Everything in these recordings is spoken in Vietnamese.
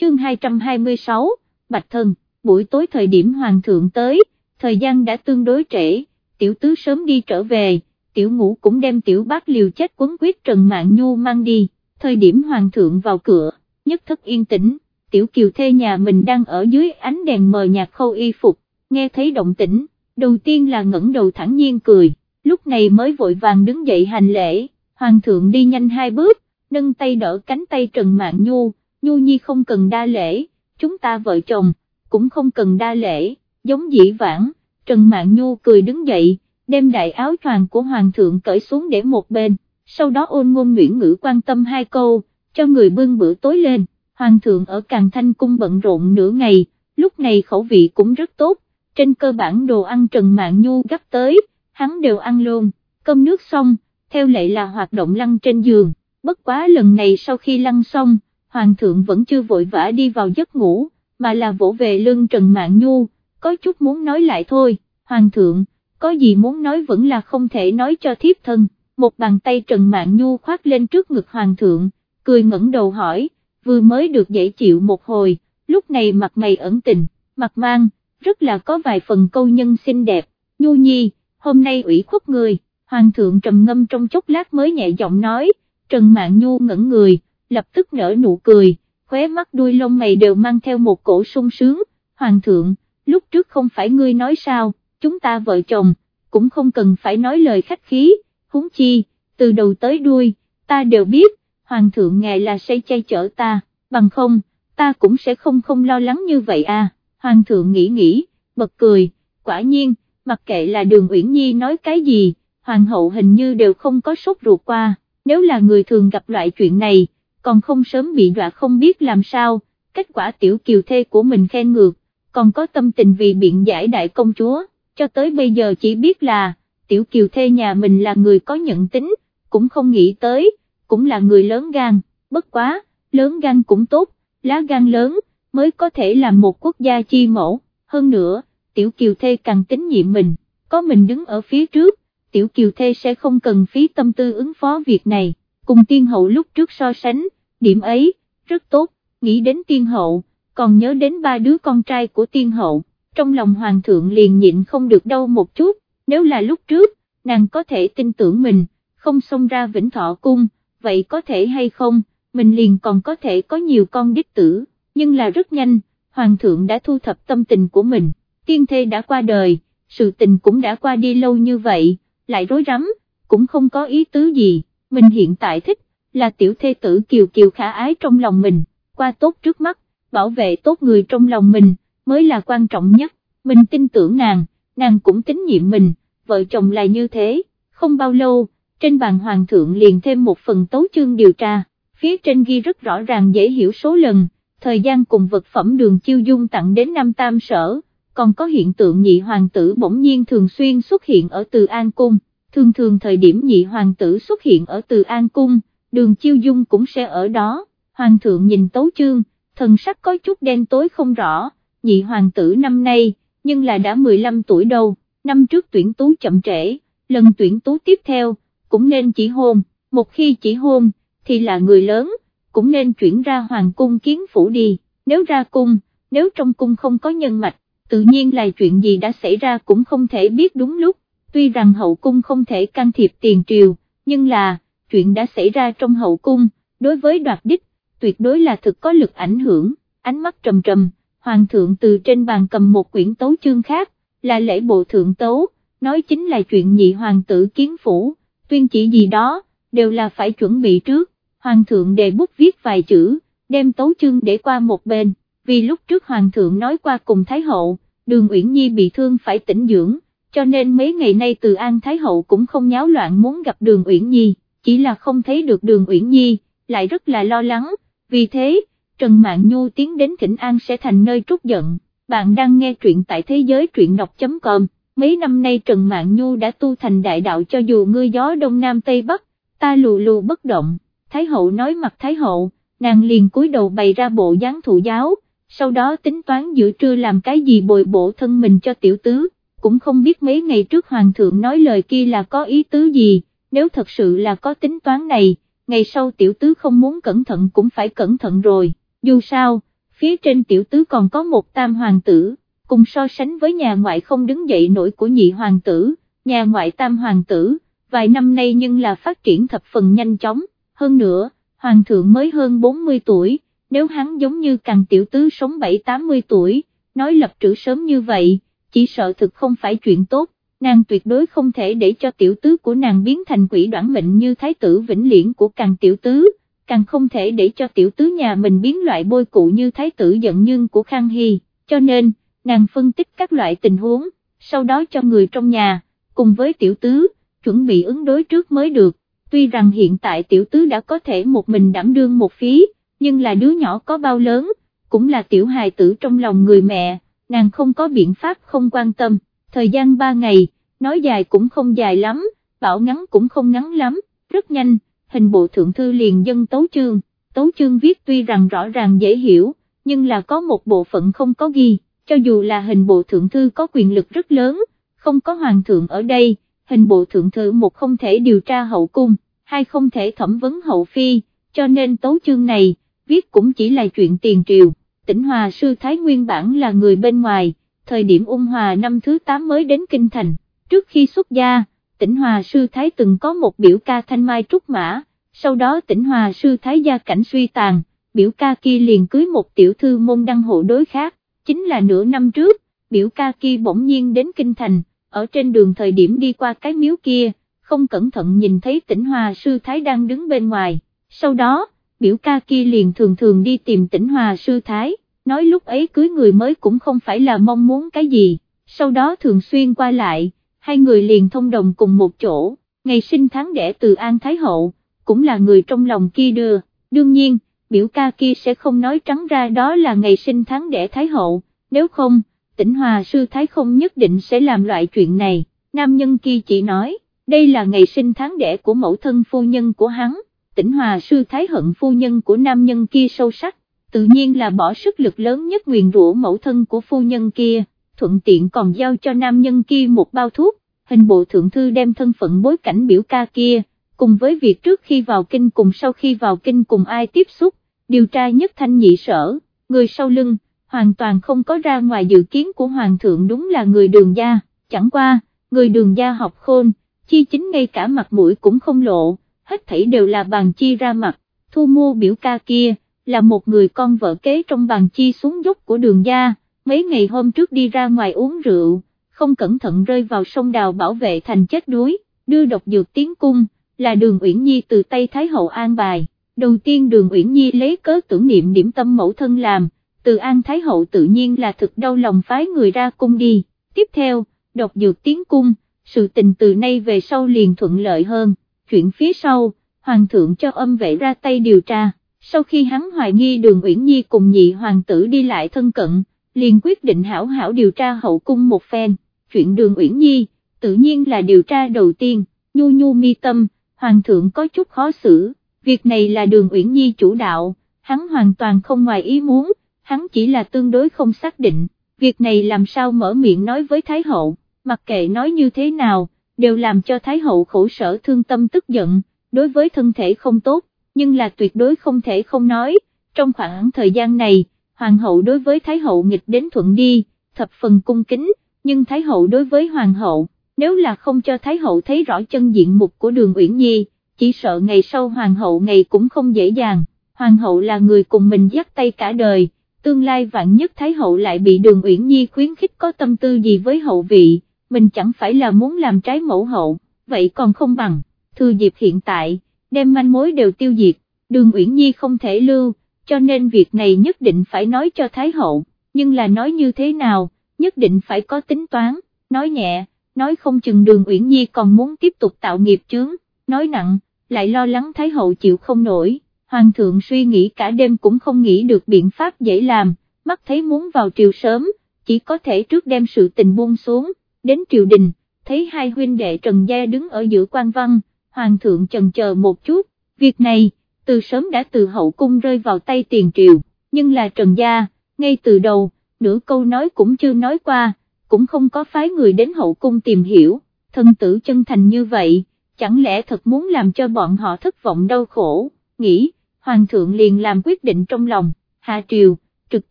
chương 226, Bạch Thần, buổi tối thời điểm Hoàng thượng tới, thời gian đã tương đối trễ, tiểu tứ sớm đi trở về, tiểu ngũ cũng đem tiểu bác liều chết quấn quyết Trần Mạng Nhu mang đi, thời điểm Hoàng thượng vào cửa, nhất thất yên tĩnh, tiểu kiều thê nhà mình đang ở dưới ánh đèn mờ nhạt khâu y phục, nghe thấy động tĩnh, đầu tiên là ngẩng đầu thẳng nhiên cười, lúc này mới vội vàng đứng dậy hành lễ, Hoàng thượng đi nhanh hai bước, nâng tay đỡ cánh tay Trần Mạng Nhu, Nhu Nhi không cần đa lễ, chúng ta vợ chồng, cũng không cần đa lễ, giống dĩ vãng, Trần Mạng Nhu cười đứng dậy, đem đại áo choàng của Hoàng thượng cởi xuống để một bên, sau đó ôn ngôn nguyễn ngữ quan tâm hai câu, cho người bưng bữa tối lên, Hoàng thượng ở Càng Thanh Cung bận rộn nửa ngày, lúc này khẩu vị cũng rất tốt, trên cơ bản đồ ăn Trần Mạng Nhu gấp tới, hắn đều ăn luôn, cơm nước xong, theo lệ là hoạt động lăn trên giường, bất quá lần này sau khi lăn xong, Hoàng thượng vẫn chưa vội vã đi vào giấc ngủ, mà là vỗ về lưng Trần Mạn Nhu, có chút muốn nói lại thôi, Hoàng thượng, có gì muốn nói vẫn là không thể nói cho thiếp thân, một bàn tay Trần Mạn Nhu khoát lên trước ngực Hoàng thượng, cười ngẩng đầu hỏi, vừa mới được dễ chịu một hồi, lúc này mặt mày ẩn tình, mặt mang, rất là có vài phần câu nhân xinh đẹp, Nhu Nhi, hôm nay ủy khuất người, Hoàng thượng trầm ngâm trong chốc lát mới nhẹ giọng nói, Trần Mạn Nhu ngẩn người, lập tức nở nụ cười, khóe mắt đuôi lông mày đều mang theo một cổ sung sướng, Hoàng thượng, lúc trước không phải ngươi nói sao, chúng ta vợ chồng, cũng không cần phải nói lời khách khí, huống chi, từ đầu tới đuôi, ta đều biết, Hoàng thượng ngài là say chay chở ta, bằng không, ta cũng sẽ không không lo lắng như vậy à, Hoàng thượng nghĩ nghĩ, bật cười, quả nhiên, mặc kệ là đường Uyển Nhi nói cái gì, Hoàng hậu hình như đều không có sốt ruột qua, nếu là người thường gặp loại chuyện này, còn không sớm bị đọa không biết làm sao, kết quả tiểu kiều thê của mình khen ngược, còn có tâm tình vì biện giải đại công chúa, cho tới bây giờ chỉ biết là, tiểu kiều thê nhà mình là người có nhận tính, cũng không nghĩ tới, cũng là người lớn gan, bất quá, lớn gan cũng tốt, lá gan lớn, mới có thể làm một quốc gia chi mẫu, hơn nữa, tiểu kiều thê càng tín nhiệm mình, có mình đứng ở phía trước, tiểu kiều thê sẽ không cần phí tâm tư ứng phó việc này, cùng tiên hậu lúc trước so sánh, điểm ấy, rất tốt, nghĩ đến tiên hậu, còn nhớ đến ba đứa con trai của tiên hậu, trong lòng hoàng thượng liền nhịn không được đâu một chút, nếu là lúc trước, nàng có thể tin tưởng mình, không xông ra vĩnh thọ cung, vậy có thể hay không, mình liền còn có thể có nhiều con đích tử, nhưng là rất nhanh, hoàng thượng đã thu thập tâm tình của mình, tiên thê đã qua đời, sự tình cũng đã qua đi lâu như vậy, lại rối rắm, cũng không có ý tứ gì, mình hiện tại thích, là tiểu thê tử kiều kiều khả ái trong lòng mình, qua tốt trước mắt, bảo vệ tốt người trong lòng mình, mới là quan trọng nhất, mình tin tưởng nàng, nàng cũng tín nhiệm mình, vợ chồng là như thế, không bao lâu, trên bàn hoàng thượng liền thêm một phần tấu chương điều tra, phía trên ghi rất rõ ràng dễ hiểu số lần, thời gian cùng vật phẩm đường chiêu dung tặng đến năm tam sở, còn có hiện tượng nhị hoàng tử bỗng nhiên thường xuyên xuất hiện ở Từ An Cung, thường thường thời điểm nhị hoàng tử xuất hiện ở Từ An Cung, đường chiêu dung cũng sẽ ở đó, hoàng thượng nhìn tấu chương, thần sắc có chút đen tối không rõ, nhị hoàng tử năm nay, nhưng là đã 15 tuổi đâu, năm trước tuyển tú chậm trễ, lần tuyển tú tiếp theo, cũng nên chỉ hôn, một khi chỉ hôn, thì là người lớn, cũng nên chuyển ra hoàng cung kiến phủ đi, nếu ra cung, nếu trong cung không có nhân mạch, tự nhiên là chuyện gì đã xảy ra cũng không thể biết đúng lúc, tuy rằng hậu cung không thể can thiệp tiền triều, nhưng là, chuyện đã xảy ra trong hậu cung, đối với đoạt đích, tuyệt đối là thực có lực ảnh hưởng, ánh mắt trầm trầm, hoàng thượng từ trên bàn cầm một quyển tấu chương khác, là lễ bộ thượng tấu, nói chính là chuyện nhị hoàng tử kiến phủ, tuyên chỉ gì đó, đều là phải chuẩn bị trước, hoàng thượng đề bút viết vài chữ, đem tấu chương để qua một bên, vì lúc trước hoàng thượng nói qua cùng Thái hậu, đường Uyển Nhi bị thương phải tỉnh dưỡng, cho nên mấy ngày nay từ An Thái hậu cũng không nháo loạn muốn gặp đường Uyển Nhi, chỉ là không thấy được đường Uyển Nhi, lại rất là lo lắng, vì thế, Trần mạng Nhu tiến đến Thịnh An sẽ thành nơi trút giận, bạn đang nghe truyện tại thế giới truyện đọc.com, mấy năm nay Trần mạng Nhu đã tu thành đại đạo cho dù ngươi gió đông nam tây bắc, ta lù lù bất động, Thái hậu nói mặt Thái hậu, nàng liền cúi đầu bày ra bộ dáng thụ giáo, sau đó tính toán giữa trưa làm cái gì bồi bổ thân mình cho tiểu tứ, cũng không biết mấy ngày trước hoàng thượng nói lời kia là có ý tứ gì, nếu thật sự là có tính toán này, ngày sau tiểu tứ không muốn cẩn thận cũng phải cẩn thận rồi, dù sao, phía trên tiểu tứ còn có một tam hoàng tử, cùng so sánh với nhà ngoại không đứng dậy nổi của nhị hoàng tử, nhà ngoại tam hoàng tử, vài năm nay nhưng là phát triển thập phần nhanh chóng, hơn nữa, hoàng thượng mới hơn 40 tuổi, nếu hắn giống như càng tiểu tứ sống 7-80 tuổi, nói lập trữ sớm như vậy, chỉ sợ thực không phải chuyện tốt, nàng tuyệt đối không thể để cho tiểu tứ của nàng biến thành quỷ đoạn mệnh như thái tử vĩnh liễn của càng tiểu tứ, càng không thể để cho tiểu tứ nhà mình biến loại bôi cụ như thái tử giận nhưng của Khang Hy, cho nên, nàng phân tích các loại tình huống, sau đó cho người trong nhà, cùng với tiểu tứ, chuẩn bị ứng đối trước mới được, tuy rằng hiện tại tiểu tứ đã có thể một mình đảm đương một phí, nhưng là đứa nhỏ có bao lớn, cũng là tiểu hài tử trong lòng người mẹ, nàng không có biện pháp không quan tâm, thời gian ba ngày, nói dài cũng không dài lắm, bảo ngắn cũng không ngắn lắm, rất nhanh, hình bộ thượng thư liền dân tấu chương, tấu chương viết tuy rằng rõ ràng dễ hiểu, nhưng là có một bộ phận không có ghi, cho dù là hình bộ thượng thư có quyền lực rất lớn, không có hoàng thượng ở đây, hình bộ thượng thư một không thể điều tra hậu cung, hai không thể thẩm vấn hậu phi, cho nên tấu chương này, viết cũng chỉ là chuyện tiền triều, tỉnh Hòa Sư Thái nguyên bản là người bên ngoài, thời điểm ung hòa năm thứ 8 mới đến Kinh Thành, trước khi xuất gia, tỉnh Hòa Sư Thái từng có một biểu ca thanh mai trúc mã, sau đó tỉnh Hòa Sư Thái gia cảnh suy tàn, biểu ca kia liền cưới một tiểu thư môn đăng hộ đối khác, chính là nửa năm trước, biểu ca kia bỗng nhiên đến Kinh Thành, ở trên đường thời điểm đi qua cái miếu kia, không cẩn thận nhìn thấy tỉnh Hòa Sư Thái đang đứng bên ngoài, sau đó, biểu ca kia liền thường thường đi tìm tỉnh Hòa Sư Thái, nói lúc ấy cưới người mới cũng không phải là mong muốn cái gì, sau đó thường xuyên qua lại, hai người liền thông đồng cùng một chỗ, ngày sinh tháng đẻ từ An Thái Hậu, cũng là người trong lòng kia đưa, đương nhiên, biểu ca kia sẽ không nói trắng ra đó là ngày sinh tháng đẻ Thái Hậu, nếu không, tỉnh Hòa Sư Thái không nhất định sẽ làm loại chuyện này, nam nhân kia chỉ nói, đây là ngày sinh tháng đẻ của mẫu thân phu nhân của hắn. Tỉnh hòa sư thái hận phu nhân của nam nhân kia sâu sắc, tự nhiên là bỏ sức lực lớn nhất nguyền rủa mẫu thân của phu nhân kia, thuận tiện còn giao cho nam nhân kia một bao thuốc, hình bộ thượng thư đem thân phận bối cảnh biểu ca kia, cùng với việc trước khi vào kinh cùng sau khi vào kinh cùng ai tiếp xúc, điều tra nhất thanh nhị sở, người sau lưng, hoàn toàn không có ra ngoài dự kiến của hoàng thượng đúng là người đường gia, chẳng qua, người đường gia học khôn, chi chính ngay cả mặt mũi cũng không lộ hết thảy đều là bàn chi ra mặt, thu mua biểu ca kia, là một người con vợ kế trong bàn chi xuống dốc của đường gia, mấy ngày hôm trước đi ra ngoài uống rượu, không cẩn thận rơi vào sông đào bảo vệ thành chết đuối, đưa độc dược tiến cung, là đường Uyển Nhi từ Tây Thái Hậu an bài, đầu tiên đường Uyển Nhi lấy cớ tưởng niệm điểm tâm mẫu thân làm, từ An Thái Hậu tự nhiên là thực đau lòng phái người ra cung đi, tiếp theo, độc dược tiến cung, sự tình từ nay về sau liền thuận lợi hơn. Chuyện phía sau, hoàng thượng cho âm vệ ra tay điều tra, sau khi hắn hoài nghi đường Uyển Nhi cùng nhị hoàng tử đi lại thân cận, liền quyết định hảo hảo điều tra hậu cung một phen, chuyện đường Uyển Nhi, tự nhiên là điều tra đầu tiên, nhu nhu mi tâm, hoàng thượng có chút khó xử, việc này là đường Uyển Nhi chủ đạo, hắn hoàn toàn không ngoài ý muốn, hắn chỉ là tương đối không xác định, việc này làm sao mở miệng nói với Thái Hậu, mặc kệ nói như thế nào đều làm cho Thái Hậu khổ sở thương tâm tức giận, đối với thân thể không tốt, nhưng là tuyệt đối không thể không nói, trong khoảng thời gian này, Hoàng hậu đối với Thái Hậu nghịch đến thuận đi, thập phần cung kính, nhưng Thái Hậu đối với Hoàng hậu, nếu là không cho Thái Hậu thấy rõ chân diện mục của đường Uyển Nhi, chỉ sợ ngày sau Hoàng hậu ngày cũng không dễ dàng, Hoàng hậu là người cùng mình dắt tay cả đời, tương lai vạn nhất Thái Hậu lại bị đường Uyển Nhi khuyến khích có tâm tư gì với hậu vị mình chẳng phải là muốn làm trái mẫu hậu, vậy còn không bằng, thư dịp hiện tại, đem manh mối đều tiêu diệt, đường Uyển Nhi không thể lưu, cho nên việc này nhất định phải nói cho Thái hậu, nhưng là nói như thế nào, nhất định phải có tính toán, nói nhẹ, nói không chừng đường Uyển Nhi còn muốn tiếp tục tạo nghiệp chướng, nói nặng, lại lo lắng Thái hậu chịu không nổi, Hoàng thượng suy nghĩ cả đêm cũng không nghĩ được biện pháp dễ làm, mắt thấy muốn vào triều sớm, chỉ có thể trước đem sự tình buông xuống, đến triều đình, thấy hai huynh đệ Trần Gia đứng ở giữa quan văn, hoàng thượng chần chờ một chút, việc này, từ sớm đã từ hậu cung rơi vào tay tiền triều, nhưng là Trần Gia, ngay từ đầu, nửa câu nói cũng chưa nói qua, cũng không có phái người đến hậu cung tìm hiểu, thân tử chân thành như vậy, chẳng lẽ thật muốn làm cho bọn họ thất vọng đau khổ, nghĩ, hoàng thượng liền làm quyết định trong lòng, hạ triều, trực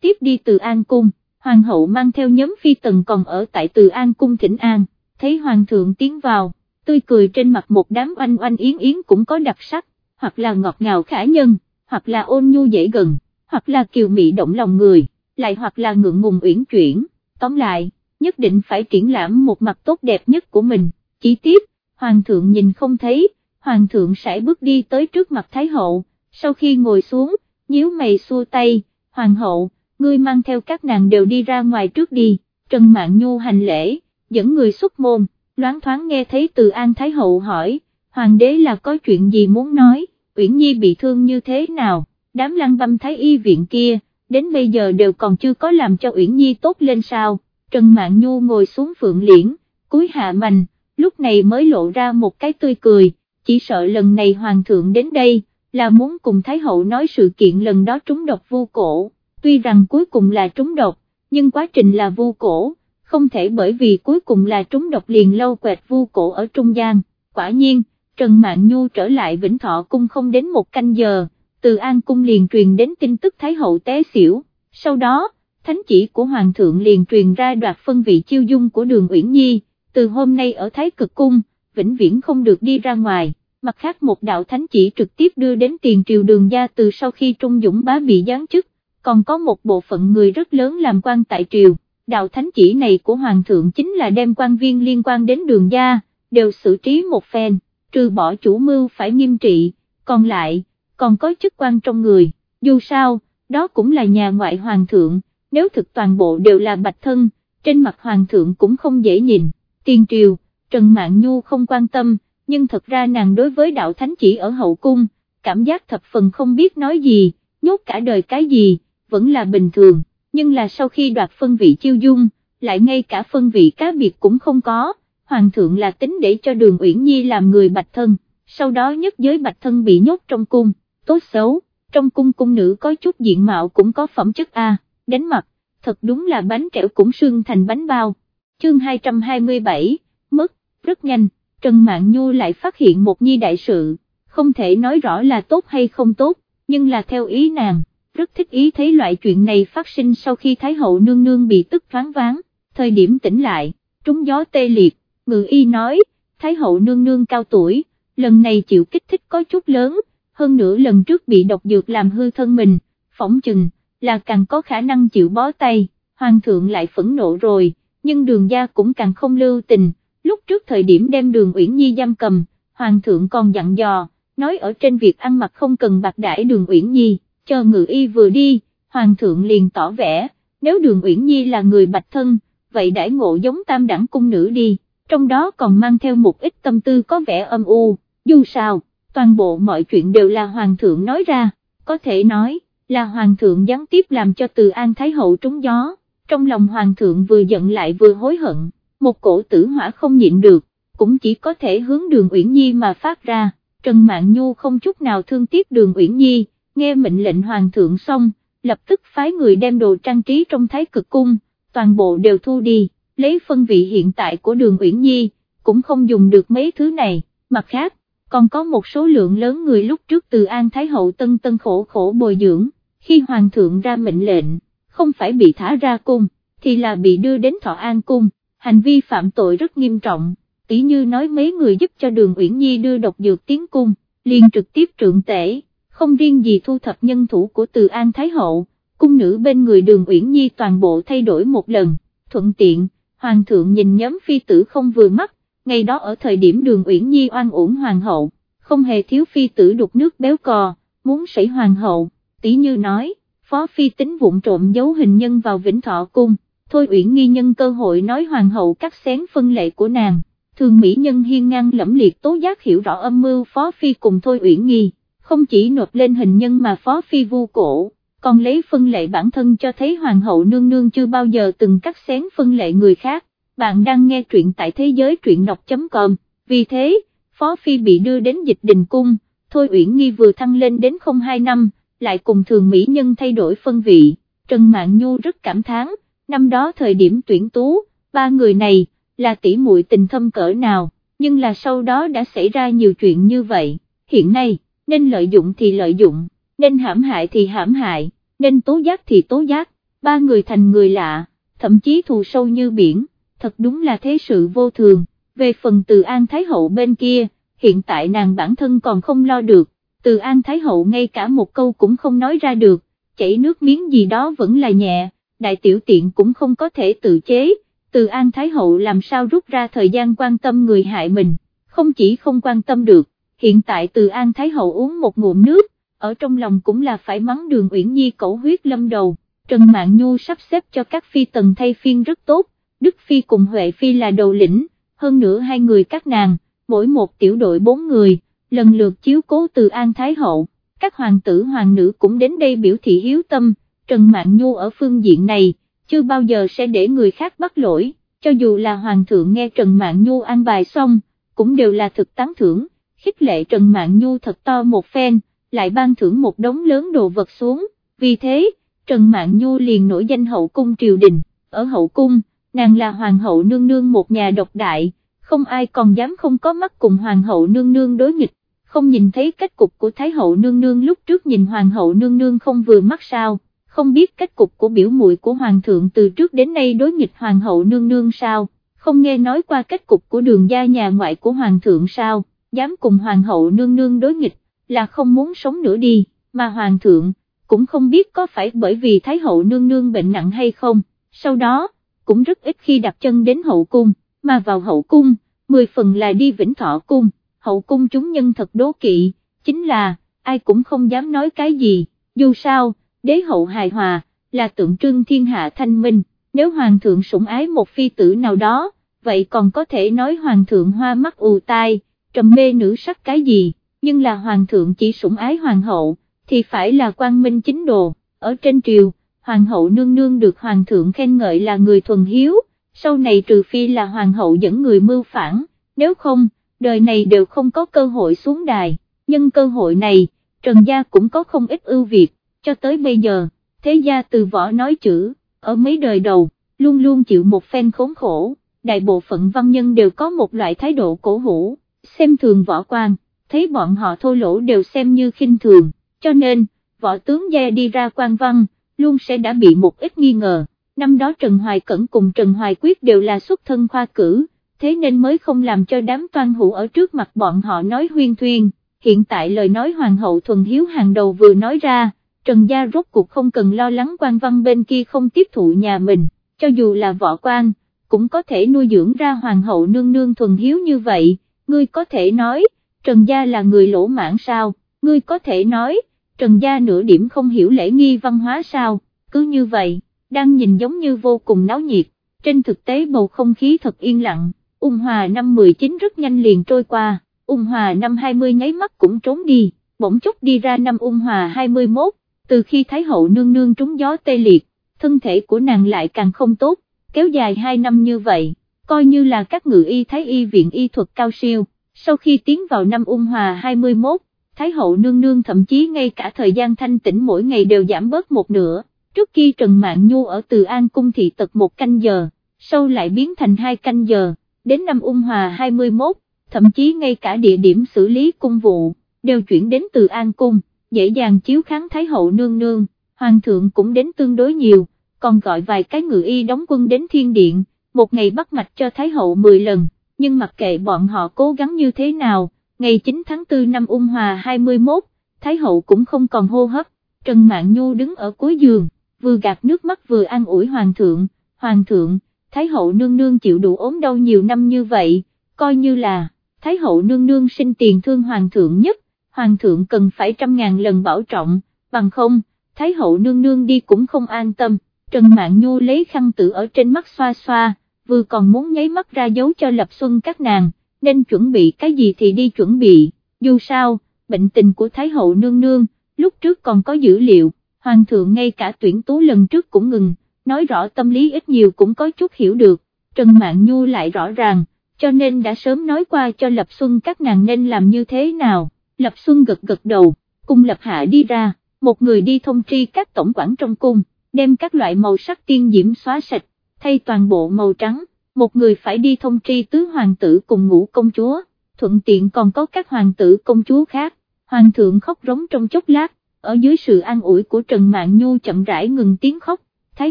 tiếp đi từ An Cung, Hoàng hậu mang theo nhóm phi tần còn ở tại từ An Cung Thịnh An, thấy Hoàng thượng tiến vào, tươi cười trên mặt một đám oanh oanh yến yến cũng có đặc sắc, hoặc là ngọt ngào khả nhân, hoặc là ôn nhu dễ gần, hoặc là kiều mị động lòng người, lại hoặc là ngượng ngùng uyển chuyển, tóm lại, nhất định phải triển lãm một mặt tốt đẹp nhất của mình, chỉ tiếp, Hoàng thượng nhìn không thấy, Hoàng thượng sẽ bước đi tới trước mặt Thái hậu, sau khi ngồi xuống, nhíu mày xua tay, Hoàng hậu, ngươi mang theo các nàng đều đi ra ngoài trước đi, Trần mạng Nhu hành lễ, dẫn người xuất môn, loáng thoáng nghe thấy từ An Thái hậu hỏi, Hoàng đế là có chuyện gì muốn nói, Uyển Nhi bị thương như thế nào, đám lăng băm thái y viện kia, đến bây giờ đều còn chưa có làm cho Uyển Nhi tốt lên sao, Trần Mạn Nhu ngồi xuống phượng liễn, cúi hạ mành, lúc này mới lộ ra một cái tươi cười, chỉ sợ lần này Hoàng thượng đến đây, là muốn cùng Thái hậu nói sự kiện lần đó trúng độc vô cổ, tuy rằng cuối cùng là trúng độc, nhưng quá trình là vô cổ, không thể bởi vì cuối cùng là trúng độc liền lâu quẹt vu cổ ở trung gian, quả nhiên, Trần Mạn Nhu trở lại Vĩnh Thọ Cung không đến một canh giờ, từ An Cung liền truyền đến tin tức Thái hậu té xỉu, sau đó, thánh chỉ của Hoàng thượng liền truyền ra đoạt phân vị chiêu dung của đường Uyển Nhi, từ hôm nay ở Thái Cực Cung, vĩnh viễn không được đi ra ngoài, mặt khác một đạo thánh chỉ trực tiếp đưa đến tiền triều đường gia từ sau khi Trung Dũng bá bị giáng chức, còn có một bộ phận người rất lớn làm quan tại triều, đạo thánh chỉ này của Hoàng thượng chính là đem quan viên liên quan đến đường gia, đều xử trí một phen, trừ bỏ chủ mưu phải nghiêm trị, còn lại, còn có chức quan trong người, dù sao, đó cũng là nhà ngoại Hoàng thượng, nếu thực toàn bộ đều là bạch thân, trên mặt Hoàng thượng cũng không dễ nhìn, tiền triều, Trần Mạn Nhu không quan tâm, nhưng thật ra nàng đối với đạo thánh chỉ ở hậu cung, cảm giác thập phần không biết nói gì, nhốt cả đời cái gì, vẫn là bình thường, nhưng là sau khi đoạt phân vị chiêu dung, lại ngay cả phân vị cá biệt cũng không có, hoàng thượng là tính để cho đường Uyển Nhi làm người bạch thân, sau đó nhất giới bạch thân bị nhốt trong cung, tốt xấu, trong cung cung nữ có chút diện mạo cũng có phẩm chất A, đánh mặt, thật đúng là bánh kẹo cũng sương thành bánh bao, chương 227, mất, rất nhanh Trần mạng Nhu lại phát hiện một nhi đại sự, không thể nói rõ là tốt hay không tốt, nhưng là theo ý nàng, rất thích ý thấy loại chuyện này phát sinh sau khi Thái hậu nương nương bị tức thoáng váng, thời điểm tỉnh lại, trúng gió tê liệt, ngự y nói, Thái hậu nương nương cao tuổi, lần này chịu kích thích có chút lớn, hơn nữa lần trước bị độc dược làm hư thân mình, phỏng chừng, là càng có khả năng chịu bó tay, hoàng thượng lại phẫn nộ rồi, nhưng đường gia cũng càng không lưu tình. Lúc trước thời điểm đem đường Uyển Nhi giam cầm, Hoàng thượng còn dặn dò, nói ở trên việc ăn mặc không cần bạc đãi đường Uyển Nhi, chờ ngự y vừa đi, Hoàng thượng liền tỏ vẻ, nếu đường Uyển Nhi là người bạch thân, vậy đãi ngộ giống tam đẳng cung nữ đi, trong đó còn mang theo một ít tâm tư có vẻ âm u, dù sao, toàn bộ mọi chuyện đều là Hoàng thượng nói ra, có thể nói, là Hoàng thượng gián tiếp làm cho từ An Thái Hậu trúng gió, trong lòng Hoàng thượng vừa giận lại vừa hối hận một cổ tử hỏa không nhịn được, cũng chỉ có thể hướng đường Uyển Nhi mà phát ra, Trần Mạn Nhu không chút nào thương tiếc đường Uyển Nhi, nghe mệnh lệnh hoàng thượng xong, lập tức phái người đem đồ trang trí trong thái cực cung, toàn bộ đều thu đi, lấy phân vị hiện tại của đường Uyển Nhi, cũng không dùng được mấy thứ này, mặt khác, còn có một số lượng lớn người lúc trước từ An Thái Hậu tân tân khổ khổ bồi dưỡng, khi hoàng thượng ra mệnh lệnh, không phải bị thả ra cung, thì là bị đưa đến thọ an cung, hành vi phạm tội rất nghiêm trọng, tỷ như nói mấy người giúp cho đường Uyển Nhi đưa độc dược tiến cung, liền trực tiếp trượng tể, không riêng gì thu thập nhân thủ của Từ An Thái Hậu, cung nữ bên người đường Uyển Nhi toàn bộ thay đổi một lần, thuận tiện, Hoàng thượng nhìn nhóm phi tử không vừa mắt, ngày đó ở thời điểm đường Uyển Nhi oan uổng Hoàng hậu, không hề thiếu phi tử đục nước béo cò, muốn sảy Hoàng hậu, tỷ như nói, phó phi tính vụn trộm giấu hình nhân vào Vĩnh Thọ Cung. Thôi Uyển nghi nhân cơ hội nói hoàng hậu cắt xén phân lệ của nàng, thường mỹ nhân hiên ngang lẫm liệt tố giác hiểu rõ âm mưu Phó Phi cùng Thôi Uyển nghi, không chỉ nộp lên hình nhân mà Phó Phi vu cổ, còn lấy phân lệ bản thân cho thấy hoàng hậu nương nương chưa bao giờ từng cắt xén phân lệ người khác, bạn đang nghe truyện tại thế giới truyện đọc.com, vì thế, Phó Phi bị đưa đến dịch đình cung, Thôi Uyển nghi vừa thăng lên đến không hai năm, lại cùng thường mỹ nhân thay đổi phân vị, Trần mạng Nhu rất cảm thán năm đó thời điểm tuyển tú, ba người này, là tỷ muội tình thâm cỡ nào, nhưng là sau đó đã xảy ra nhiều chuyện như vậy, hiện nay, nên lợi dụng thì lợi dụng, nên hãm hại thì hãm hại, nên tố giác thì tố giác, ba người thành người lạ, thậm chí thù sâu như biển, thật đúng là thế sự vô thường, về phần từ An Thái Hậu bên kia, hiện tại nàng bản thân còn không lo được, từ An Thái Hậu ngay cả một câu cũng không nói ra được, chảy nước miếng gì đó vẫn là nhẹ, đại tiểu tiện cũng không có thể tự chế, từ An Thái Hậu làm sao rút ra thời gian quan tâm người hại mình, không chỉ không quan tâm được, hiện tại từ An Thái Hậu uống một ngụm nước, ở trong lòng cũng là phải mắng đường Uyển Nhi cẩu huyết lâm đầu, Trần mạng Nhu sắp xếp cho các phi tần thay phiên rất tốt, Đức Phi cùng Huệ Phi là đầu lĩnh, hơn nữa hai người các nàng, mỗi một tiểu đội bốn người, lần lượt chiếu cố từ An Thái Hậu, các hoàng tử hoàng nữ cũng đến đây biểu thị hiếu tâm, Trần mạng Nhu ở phương diện này, chưa bao giờ sẽ để người khác bắt lỗi, cho dù là hoàng thượng nghe Trần mạng Nhu an bài xong, cũng đều là thực tán thưởng, khích lệ Trần Mạn Nhu thật to một phen, lại ban thưởng một đống lớn đồ vật xuống, vì thế, Trần Mạn Nhu liền nổi danh hậu cung triều đình, ở hậu cung, nàng là hoàng hậu nương nương một nhà độc đại, không ai còn dám không có mắt cùng hoàng hậu nương nương đối nghịch, không nhìn thấy cách cục của thái hậu nương nương lúc trước nhìn hoàng hậu nương nương không vừa mắt sao, không biết cách cục của biểu muội của hoàng thượng từ trước đến nay đối nghịch hoàng hậu nương nương sao, không nghe nói qua cách cục của đường gia nhà ngoại của hoàng thượng sao, dám cùng hoàng hậu nương nương đối nghịch, là không muốn sống nữa đi, mà hoàng thượng, cũng không biết có phải bởi vì thái hậu nương nương bệnh nặng hay không, sau đó, cũng rất ít khi đặt chân đến hậu cung, mà vào hậu cung, mười phần là đi vĩnh thọ cung, hậu cung chúng nhân thật đố kỵ, chính là, ai cũng không dám nói cái gì, dù sao, đế hậu hài hòa, là tượng trưng thiên hạ thanh minh, nếu hoàng thượng sủng ái một phi tử nào đó, vậy còn có thể nói hoàng thượng hoa mắt ù tai, trầm mê nữ sắc cái gì, nhưng là hoàng thượng chỉ sủng ái hoàng hậu, thì phải là quang minh chính đồ, ở trên triều, hoàng hậu nương nương được hoàng thượng khen ngợi là người thuần hiếu, sau này trừ phi là hoàng hậu dẫn người mưu phản, nếu không, đời này đều không có cơ hội xuống đài, nhân cơ hội này, Trần Gia cũng có không ít ưu việt, cho tới bây giờ, thế gia từ võ nói chữ, ở mấy đời đầu, luôn luôn chịu một phen khốn khổ, đại bộ phận văn nhân đều có một loại thái độ cổ hủ, xem thường võ quan, thấy bọn họ thô lỗ đều xem như khinh thường, cho nên, võ tướng gia đi ra quan văn, luôn sẽ đã bị một ít nghi ngờ, năm đó Trần Hoài Cẩn cùng Trần Hoài Quyết đều là xuất thân khoa cử, thế nên mới không làm cho đám toan hữu ở trước mặt bọn họ nói huyên thuyên, hiện tại lời nói hoàng hậu thuần hiếu hàng đầu vừa nói ra, Trần Gia rốt cuộc không cần lo lắng quan văn bên kia không tiếp thụ nhà mình, cho dù là võ quan, cũng có thể nuôi dưỡng ra hoàng hậu nương nương thuần hiếu như vậy, ngươi có thể nói, Trần Gia là người lỗ mãn sao, ngươi có thể nói, Trần Gia nửa điểm không hiểu lễ nghi văn hóa sao, cứ như vậy, đang nhìn giống như vô cùng náo nhiệt, trên thực tế bầu không khí thật yên lặng, ung hòa năm 19 rất nhanh liền trôi qua, ung hòa năm 20 nháy mắt cũng trốn đi, bỗng chốc đi ra năm ung hòa 21, từ khi Thái hậu nương nương trúng gió tê liệt, thân thể của nàng lại càng không tốt, kéo dài 2 năm như vậy, coi như là các ngự y Thái y viện y thuật cao siêu, sau khi tiến vào năm ung hòa 21, Thái hậu nương nương thậm chí ngay cả thời gian thanh tĩnh mỗi ngày đều giảm bớt một nửa, trước khi Trần Mạn Nhu ở Từ An Cung thị tật một canh giờ, sau lại biến thành hai canh giờ, đến năm ung hòa 21, thậm chí ngay cả địa điểm xử lý cung vụ, đều chuyển đến Từ An Cung, dễ dàng chiếu kháng Thái hậu nương nương, Hoàng thượng cũng đến tương đối nhiều, còn gọi vài cái ngự y đóng quân đến thiên điện, một ngày bắt mạch cho Thái hậu 10 lần, nhưng mặc kệ bọn họ cố gắng như thế nào, ngày 9 tháng 4 năm ung hòa 21, Thái hậu cũng không còn hô hấp, Trần Mạn Nhu đứng ở cuối giường, vừa gạt nước mắt vừa an ủi Hoàng thượng, Hoàng thượng, Thái hậu nương nương chịu đủ ốm đau nhiều năm như vậy, coi như là, Thái hậu nương nương sinh tiền thương Hoàng thượng nhất, Hoàng thượng cần phải trăm ngàn lần bảo trọng, bằng không, Thái hậu nương nương đi cũng không an tâm, Trần Mạn Nhu lấy khăn tự ở trên mắt xoa xoa, vừa còn muốn nháy mắt ra dấu cho Lập Xuân các nàng, nên chuẩn bị cái gì thì đi chuẩn bị, dù sao, bệnh tình của Thái hậu nương nương, lúc trước còn có dữ liệu, Hoàng thượng ngay cả tuyển tú lần trước cũng ngừng, nói rõ tâm lý ít nhiều cũng có chút hiểu được, Trần Mạn Nhu lại rõ ràng, cho nên đã sớm nói qua cho Lập Xuân các nàng nên làm như thế nào, Lập Xuân gật gật đầu, cùng Lập Hạ đi ra, một người đi thông tri các tổng quản trong cung, đem các loại màu sắc tiên diễm xóa sạch, thay toàn bộ màu trắng, một người phải đi thông tri tứ hoàng tử cùng ngũ công chúa, thuận tiện còn có các hoàng tử công chúa khác, hoàng thượng khóc rống trong chốc lát, ở dưới sự an ủi của Trần mạng Nhu chậm rãi ngừng tiếng khóc, Thái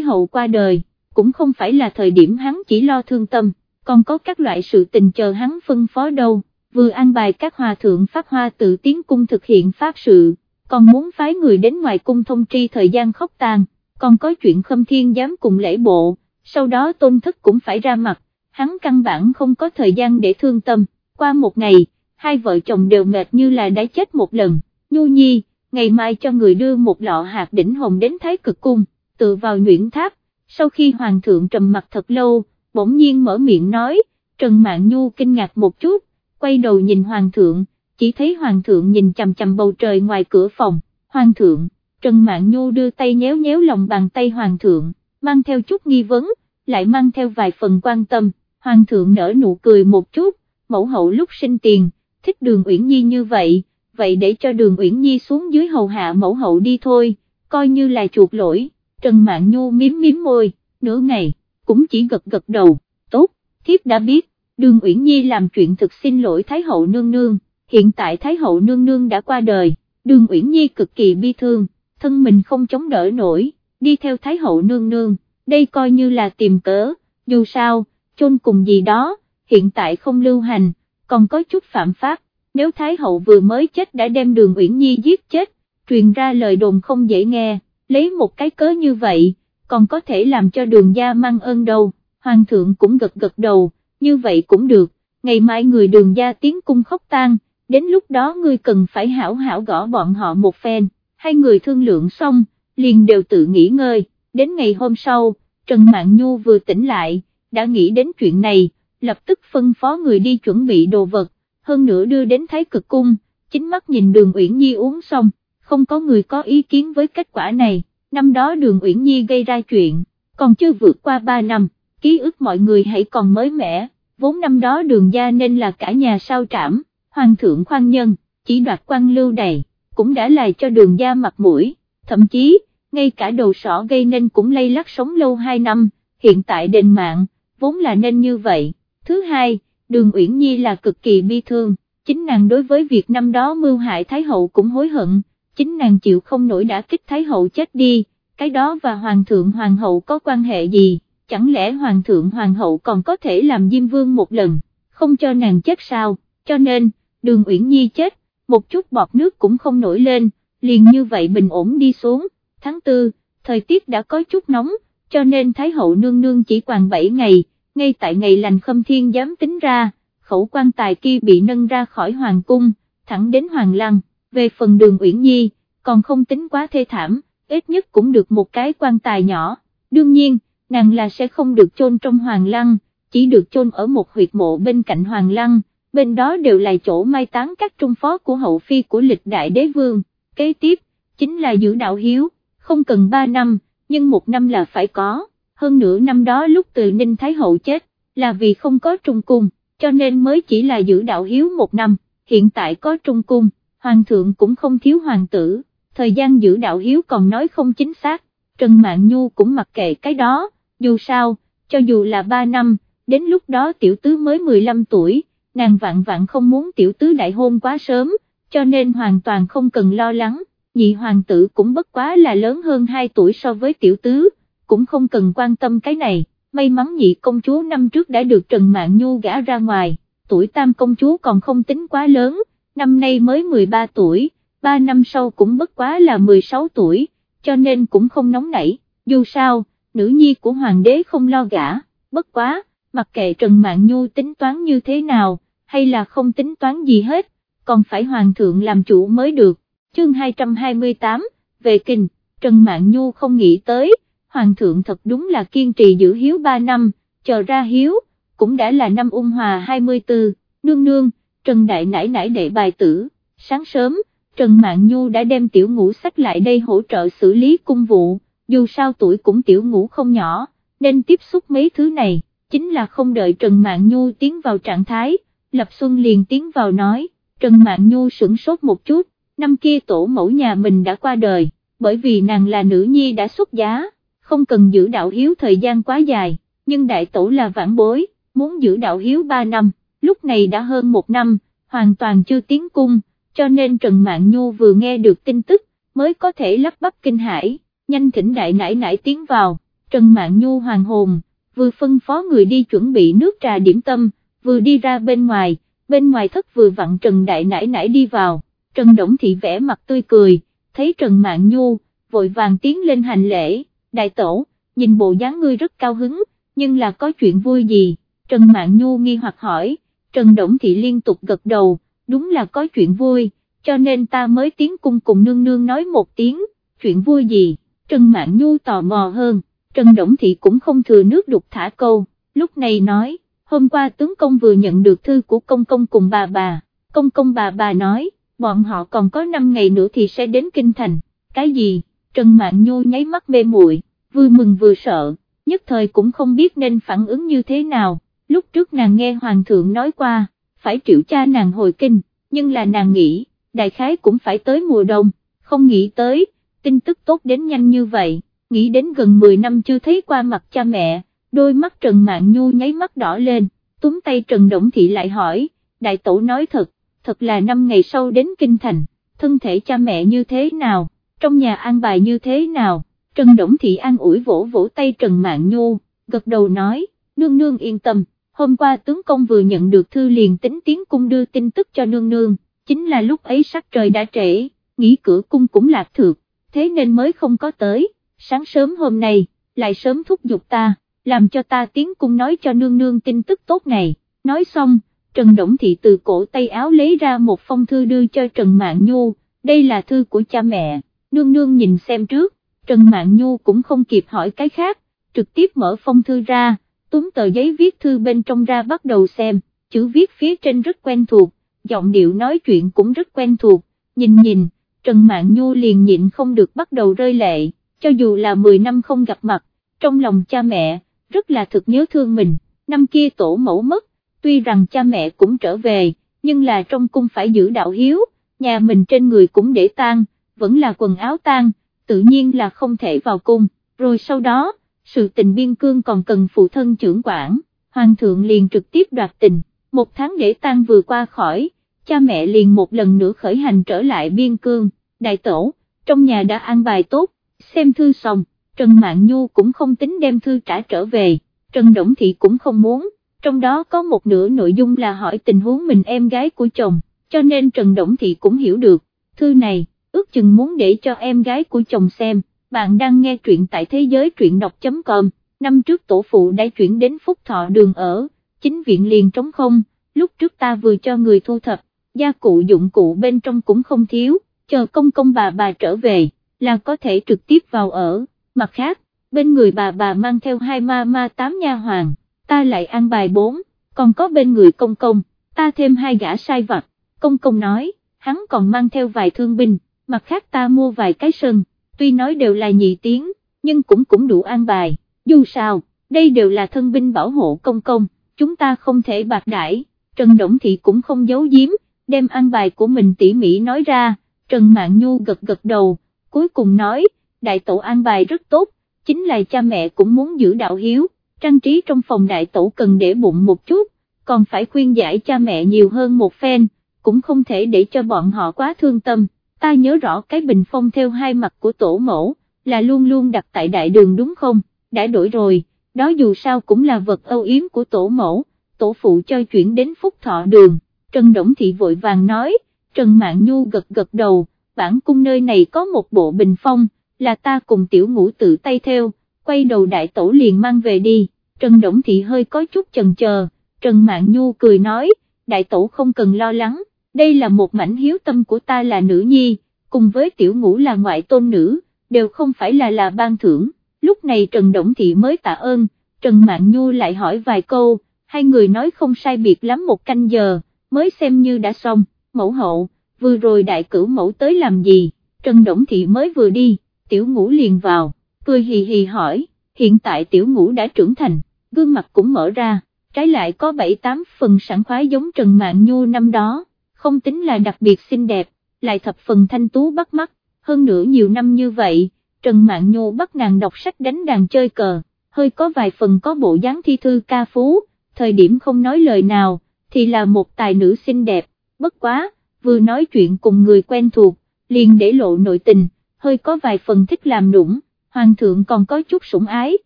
hậu qua đời, cũng không phải là thời điểm hắn chỉ lo thương tâm, còn có các loại sự tình chờ hắn phân phó đâu, vừa an bài các hòa thượng phát hoa tự tiến cung thực hiện pháp sự, còn muốn phái người đến ngoài cung thông tri thời gian khóc tàn, còn có chuyện khâm thiên dám cùng lễ bộ, sau đó tôn thức cũng phải ra mặt, hắn căn bản không có thời gian để thương tâm, qua một ngày, hai vợ chồng đều mệt như là đã chết một lần, nhu nhi, ngày mai cho người đưa một lọ hạt đỉnh hồng đến Thái Cực Cung, tự vào nhuyễn tháp, sau khi Hoàng thượng trầm mặt thật lâu, bỗng nhiên mở miệng nói, Trần Mạn Nhu kinh ngạc một chút, quay đầu nhìn Hoàng thượng, chỉ thấy Hoàng thượng nhìn chằm chằm bầu trời ngoài cửa phòng, Hoàng thượng, Trần Mạn Nhu đưa tay nhéo nhéo lòng bàn tay Hoàng thượng, mang theo chút nghi vấn, lại mang theo vài phần quan tâm, Hoàng thượng nở nụ cười một chút, mẫu hậu lúc sinh tiền, thích đường Uyển Nhi như vậy, vậy để cho đường Uyển Nhi xuống dưới hầu hạ mẫu hậu đi thôi, coi như là chuột lỗi, Trần Mạn Nhu miếm miếm môi, nửa ngày, cũng chỉ gật gật đầu, tốt, thiếp đã biết, đường Uyển Nhi làm chuyện thực xin lỗi Thái hậu nương nương, hiện tại Thái hậu nương nương đã qua đời, đường Uyển Nhi cực kỳ bi thương, thân mình không chống đỡ nổi, đi theo Thái hậu nương nương, đây coi như là tìm cớ, dù sao, chôn cùng gì đó, hiện tại không lưu hành, còn có chút phạm pháp, nếu Thái hậu vừa mới chết đã đem đường Uyển Nhi giết chết, truyền ra lời đồn không dễ nghe, lấy một cái cớ như vậy, còn có thể làm cho đường gia mang ơn đâu, hoàng thượng cũng gật gật đầu, như vậy cũng được, ngày mai người đường gia tiến cung khóc tang, đến lúc đó ngươi cần phải hảo hảo gõ bọn họ một phen, hai người thương lượng xong, liền đều tự nghỉ ngơi, đến ngày hôm sau, Trần Mạn Nhu vừa tỉnh lại, đã nghĩ đến chuyện này, lập tức phân phó người đi chuẩn bị đồ vật, hơn nữa đưa đến Thái Cực Cung, chính mắt nhìn đường Uyển Nhi uống xong, không có người có ý kiến với kết quả này, năm đó đường Uyển Nhi gây ra chuyện, còn chưa vượt qua 3 năm, ký ức mọi người hãy còn mới mẻ, vốn năm đó đường gia nên là cả nhà sao trảm, hoàng thượng khoan nhân, chỉ đoạt quan lưu đầy, cũng đã lại cho đường gia mặt mũi, thậm chí, ngay cả đầu sỏ gây nên cũng lây lắc sống lâu 2 năm, hiện tại đền mạng, vốn là nên như vậy. Thứ hai, đường Uyển Nhi là cực kỳ bi thương, chính nàng đối với việc năm đó mưu hại Thái Hậu cũng hối hận, chính nàng chịu không nổi đã kích Thái Hậu chết đi, cái đó và Hoàng thượng Hoàng hậu có quan hệ gì, chẳng lẽ Hoàng thượng Hoàng hậu còn có thể làm Diêm Vương một lần, không cho nàng chết sao, cho nên, đường Uyển Nhi chết, một chút bọt nước cũng không nổi lên, liền như vậy bình ổn đi xuống, tháng tư, thời tiết đã có chút nóng, cho nên Thái hậu nương nương chỉ còn 7 ngày, ngay tại ngày lành khâm thiên dám tính ra, khẩu quan tài kia bị nâng ra khỏi hoàng cung, thẳng đến hoàng lăng, về phần đường Uyển Nhi, còn không tính quá thê thảm, ít nhất cũng được một cái quan tài nhỏ, đương nhiên, nàng là sẽ không được chôn trong hoàng lăng, chỉ được chôn ở một huyệt mộ bên cạnh hoàng lăng, bên đó đều là chỗ mai táng các trung phó của hậu phi của lịch đại đế vương, kế tiếp, chính là giữ đạo hiếu, không cần 3 năm, nhưng một năm là phải có, hơn nửa năm đó lúc từ Ninh Thái Hậu chết, là vì không có trung cung, cho nên mới chỉ là giữ đạo hiếu một năm, hiện tại có trung cung, hoàng thượng cũng không thiếu hoàng tử, thời gian giữ đạo hiếu còn nói không chính xác, Trần mạng Nhu cũng mặc kệ cái đó, dù sao, cho dù là 3 năm, đến lúc đó tiểu tứ mới 15 tuổi, nàng vạn vạn không muốn tiểu tứ đại hôn quá sớm, cho nên hoàn toàn không cần lo lắng, nhị hoàng tử cũng bất quá là lớn hơn 2 tuổi so với tiểu tứ, cũng không cần quan tâm cái này, may mắn nhị công chúa năm trước đã được Trần mạng Nhu gả ra ngoài, tuổi tam công chúa còn không tính quá lớn, năm nay mới 13 tuổi, 3 năm sau cũng bất quá là 16 tuổi, cho nên cũng không nóng nảy, dù sao, nữ nhi của hoàng đế không lo gả, bất quá, mặc kệ Trần mạng Nhu tính toán như thế nào, hay là không tính toán gì hết, còn phải hoàng thượng làm chủ mới được, chương 228, về kinh, Trần Mạn Nhu không nghĩ tới, hoàng thượng thật đúng là kiên trì giữ hiếu 3 năm, chờ ra hiếu, cũng đã là năm ung hòa 24, nương nương, Trần Đại nải nải đệ bài tử, sáng sớm, Trần Mạn Nhu đã đem tiểu ngũ sách lại đây hỗ trợ xử lý cung vụ, dù sao tuổi cũng tiểu ngũ không nhỏ, nên tiếp xúc mấy thứ này, chính là không đợi Trần Mạn Nhu tiến vào trạng thái, Lập Xuân liền tiến vào nói, Trần Mạn Nhu sửng sốt một chút, năm kia tổ mẫu nhà mình đã qua đời, bởi vì nàng là nữ nhi đã xuất giá, không cần giữ đạo hiếu thời gian quá dài, nhưng đại tổ là vãn bối, muốn giữ đạo hiếu 3 năm, lúc này đã hơn một năm, hoàn toàn chưa tiến cung, cho nên Trần Mạn Nhu vừa nghe được tin tức, mới có thể lắp bắp kinh hải, nhanh thỉnh đại nải nải tiến vào, Trần Mạn Nhu hoàng hồn, vừa phân phó người đi chuẩn bị nước trà điểm tâm, vừa đi ra bên ngoài, bên ngoài thất vừa vặn Trần Đại nãi nãi đi vào, Trần Đổng Thị vẽ mặt tươi cười, thấy Trần mạng Nhu, vội vàng tiến lên hành lễ, đại tổ, nhìn bộ dáng ngươi rất cao hứng, nhưng là có chuyện vui gì, Trần mạng Nhu nghi hoặc hỏi, Trần Đổng Thị liên tục gật đầu, đúng là có chuyện vui, cho nên ta mới tiến cung cùng nương nương nói một tiếng, chuyện vui gì, Trần mạng Nhu tò mò hơn, Trần Đổng Thị cũng không thừa nước đục thả câu, lúc này nói, hôm qua tướng công vừa nhận được thư của công công cùng bà bà, công công bà bà nói, bọn họ còn có 5 ngày nữa thì sẽ đến Kinh Thành, cái gì, Trần Mạn Nhu nháy mắt mê muội, vừa mừng vừa sợ, nhất thời cũng không biết nên phản ứng như thế nào, lúc trước nàng nghe Hoàng thượng nói qua, phải triệu cha nàng hồi kinh, nhưng là nàng nghĩ, đại khái cũng phải tới mùa đông, không nghĩ tới, tin tức tốt đến nhanh như vậy, nghĩ đến gần 10 năm chưa thấy qua mặt cha mẹ, đôi mắt Trần Mạn Nhu nháy mắt đỏ lên, túm tay Trần Động Thị lại hỏi, đại tổ nói thật, thật là năm ngày sau đến Kinh Thành, thân thể cha mẹ như thế nào, trong nhà an bài như thế nào, Trần Động Thị an ủi vỗ vỗ tay Trần Mạn Nhu, gật đầu nói, nương nương yên tâm, hôm qua tướng công vừa nhận được thư liền tính tiến cung đưa tin tức cho nương nương, chính là lúc ấy sắc trời đã trễ, nghĩ cửa cung cũng lạc thược, thế nên mới không có tới, sáng sớm hôm nay, lại sớm thúc giục ta làm cho ta tiến cung nói cho nương nương tin tức tốt này, nói xong, Trần Động Thị từ cổ tay áo lấy ra một phong thư đưa cho Trần Mạn Nhu, đây là thư của cha mẹ, nương nương nhìn xem trước, Trần Mạn Nhu cũng không kịp hỏi cái khác, trực tiếp mở phong thư ra, túm tờ giấy viết thư bên trong ra bắt đầu xem, chữ viết phía trên rất quen thuộc, giọng điệu nói chuyện cũng rất quen thuộc, nhìn nhìn, Trần Mạn Nhu liền nhịn không được bắt đầu rơi lệ, cho dù là 10 năm không gặp mặt, trong lòng cha mẹ, rất là thực nhớ thương mình, năm kia tổ mẫu mất, tuy rằng cha mẹ cũng trở về, nhưng là trong cung phải giữ đạo hiếu, nhà mình trên người cũng để tang, vẫn là quần áo tang, tự nhiên là không thể vào cung, rồi sau đó, sự tình biên cương còn cần phụ thân trưởng quản, hoàng thượng liền trực tiếp đoạt tình, một tháng để tang vừa qua khỏi, cha mẹ liền một lần nữa khởi hành trở lại biên cương, đại tổ, trong nhà đã an bài tốt, xem thư xong. Trần Mạn Nhu cũng không tính đem thư trả trở về, Trần Động Thị cũng không muốn, trong đó có một nửa nội dung là hỏi tình huống mình em gái của chồng, cho nên Trần Động Thị cũng hiểu được, thư này, ước chừng muốn để cho em gái của chồng xem, bạn đang nghe truyện tại thế giới truyện đọc.com, năm trước tổ phụ đã chuyển đến Phúc Thọ đường ở, chính viện liền trống không, lúc trước ta vừa cho người thu thập, gia cụ dụng cụ bên trong cũng không thiếu, chờ công công bà bà trở về, là có thể trực tiếp vào ở mặt khác, bên người bà bà mang theo hai ma ma tám nha hoàng, ta lại ăn bài bốn, còn có bên người công công, ta thêm hai gã sai vặt, công công nói, hắn còn mang theo vài thương binh, mặt khác ta mua vài cái sân, tuy nói đều là nhị tiếng, nhưng cũng cũng đủ an bài, dù sao, đây đều là thân binh bảo hộ công công, chúng ta không thể bạc đãi, Trần Động Thị cũng không giấu giếm, đem an bài của mình tỉ mỉ nói ra, Trần Mạn Nhu gật gật đầu, cuối cùng nói, đại tổ an bài rất tốt, chính là cha mẹ cũng muốn giữ đạo hiếu, trang trí trong phòng đại tổ cần để bụng một chút, còn phải khuyên giải cha mẹ nhiều hơn một phen, cũng không thể để cho bọn họ quá thương tâm, ta nhớ rõ cái bình phong theo hai mặt của tổ mẫu, là luôn luôn đặt tại đại đường đúng không, đã đổi rồi, đó dù sao cũng là vật âu yếm của tổ mẫu, tổ phụ cho chuyển đến phúc thọ đường, Trần Đổng Thị vội vàng nói, Trần Mạng Nhu gật gật đầu, bản cung nơi này có một bộ bình phong, là ta cùng tiểu ngũ tự tay theo, quay đầu đại tổ liền mang về đi, Trần Đổng Thị hơi có chút chần chờ, Trần Mạn Nhu cười nói, đại tổ không cần lo lắng, đây là một mảnh hiếu tâm của ta là nữ nhi, cùng với tiểu ngũ là ngoại tôn nữ, đều không phải là là ban thưởng, lúc này Trần Đổng Thị mới tạ ơn, Trần Mạn Nhu lại hỏi vài câu, hai người nói không sai biệt lắm một canh giờ, mới xem như đã xong, mẫu hậu, vừa rồi đại cửu mẫu tới làm gì, Trần Đổng Thị mới vừa đi tiểu ngũ liền vào, cười hì hì hỏi, hiện tại tiểu ngũ đã trưởng thành, gương mặt cũng mở ra, trái lại có 7-8 phần sẵn khoái giống Trần Mạn Nhu năm đó, không tính là đặc biệt xinh đẹp, lại thập phần thanh tú bắt mắt, hơn nữa nhiều năm như vậy, Trần Mạn Nhu bắt nàng đọc sách đánh đàn chơi cờ, hơi có vài phần có bộ dáng thi thư ca phú, thời điểm không nói lời nào, thì là một tài nữ xinh đẹp, bất quá, vừa nói chuyện cùng người quen thuộc, liền để lộ nội tình hơi có vài phần thích làm nũng, hoàng thượng còn có chút sủng ái,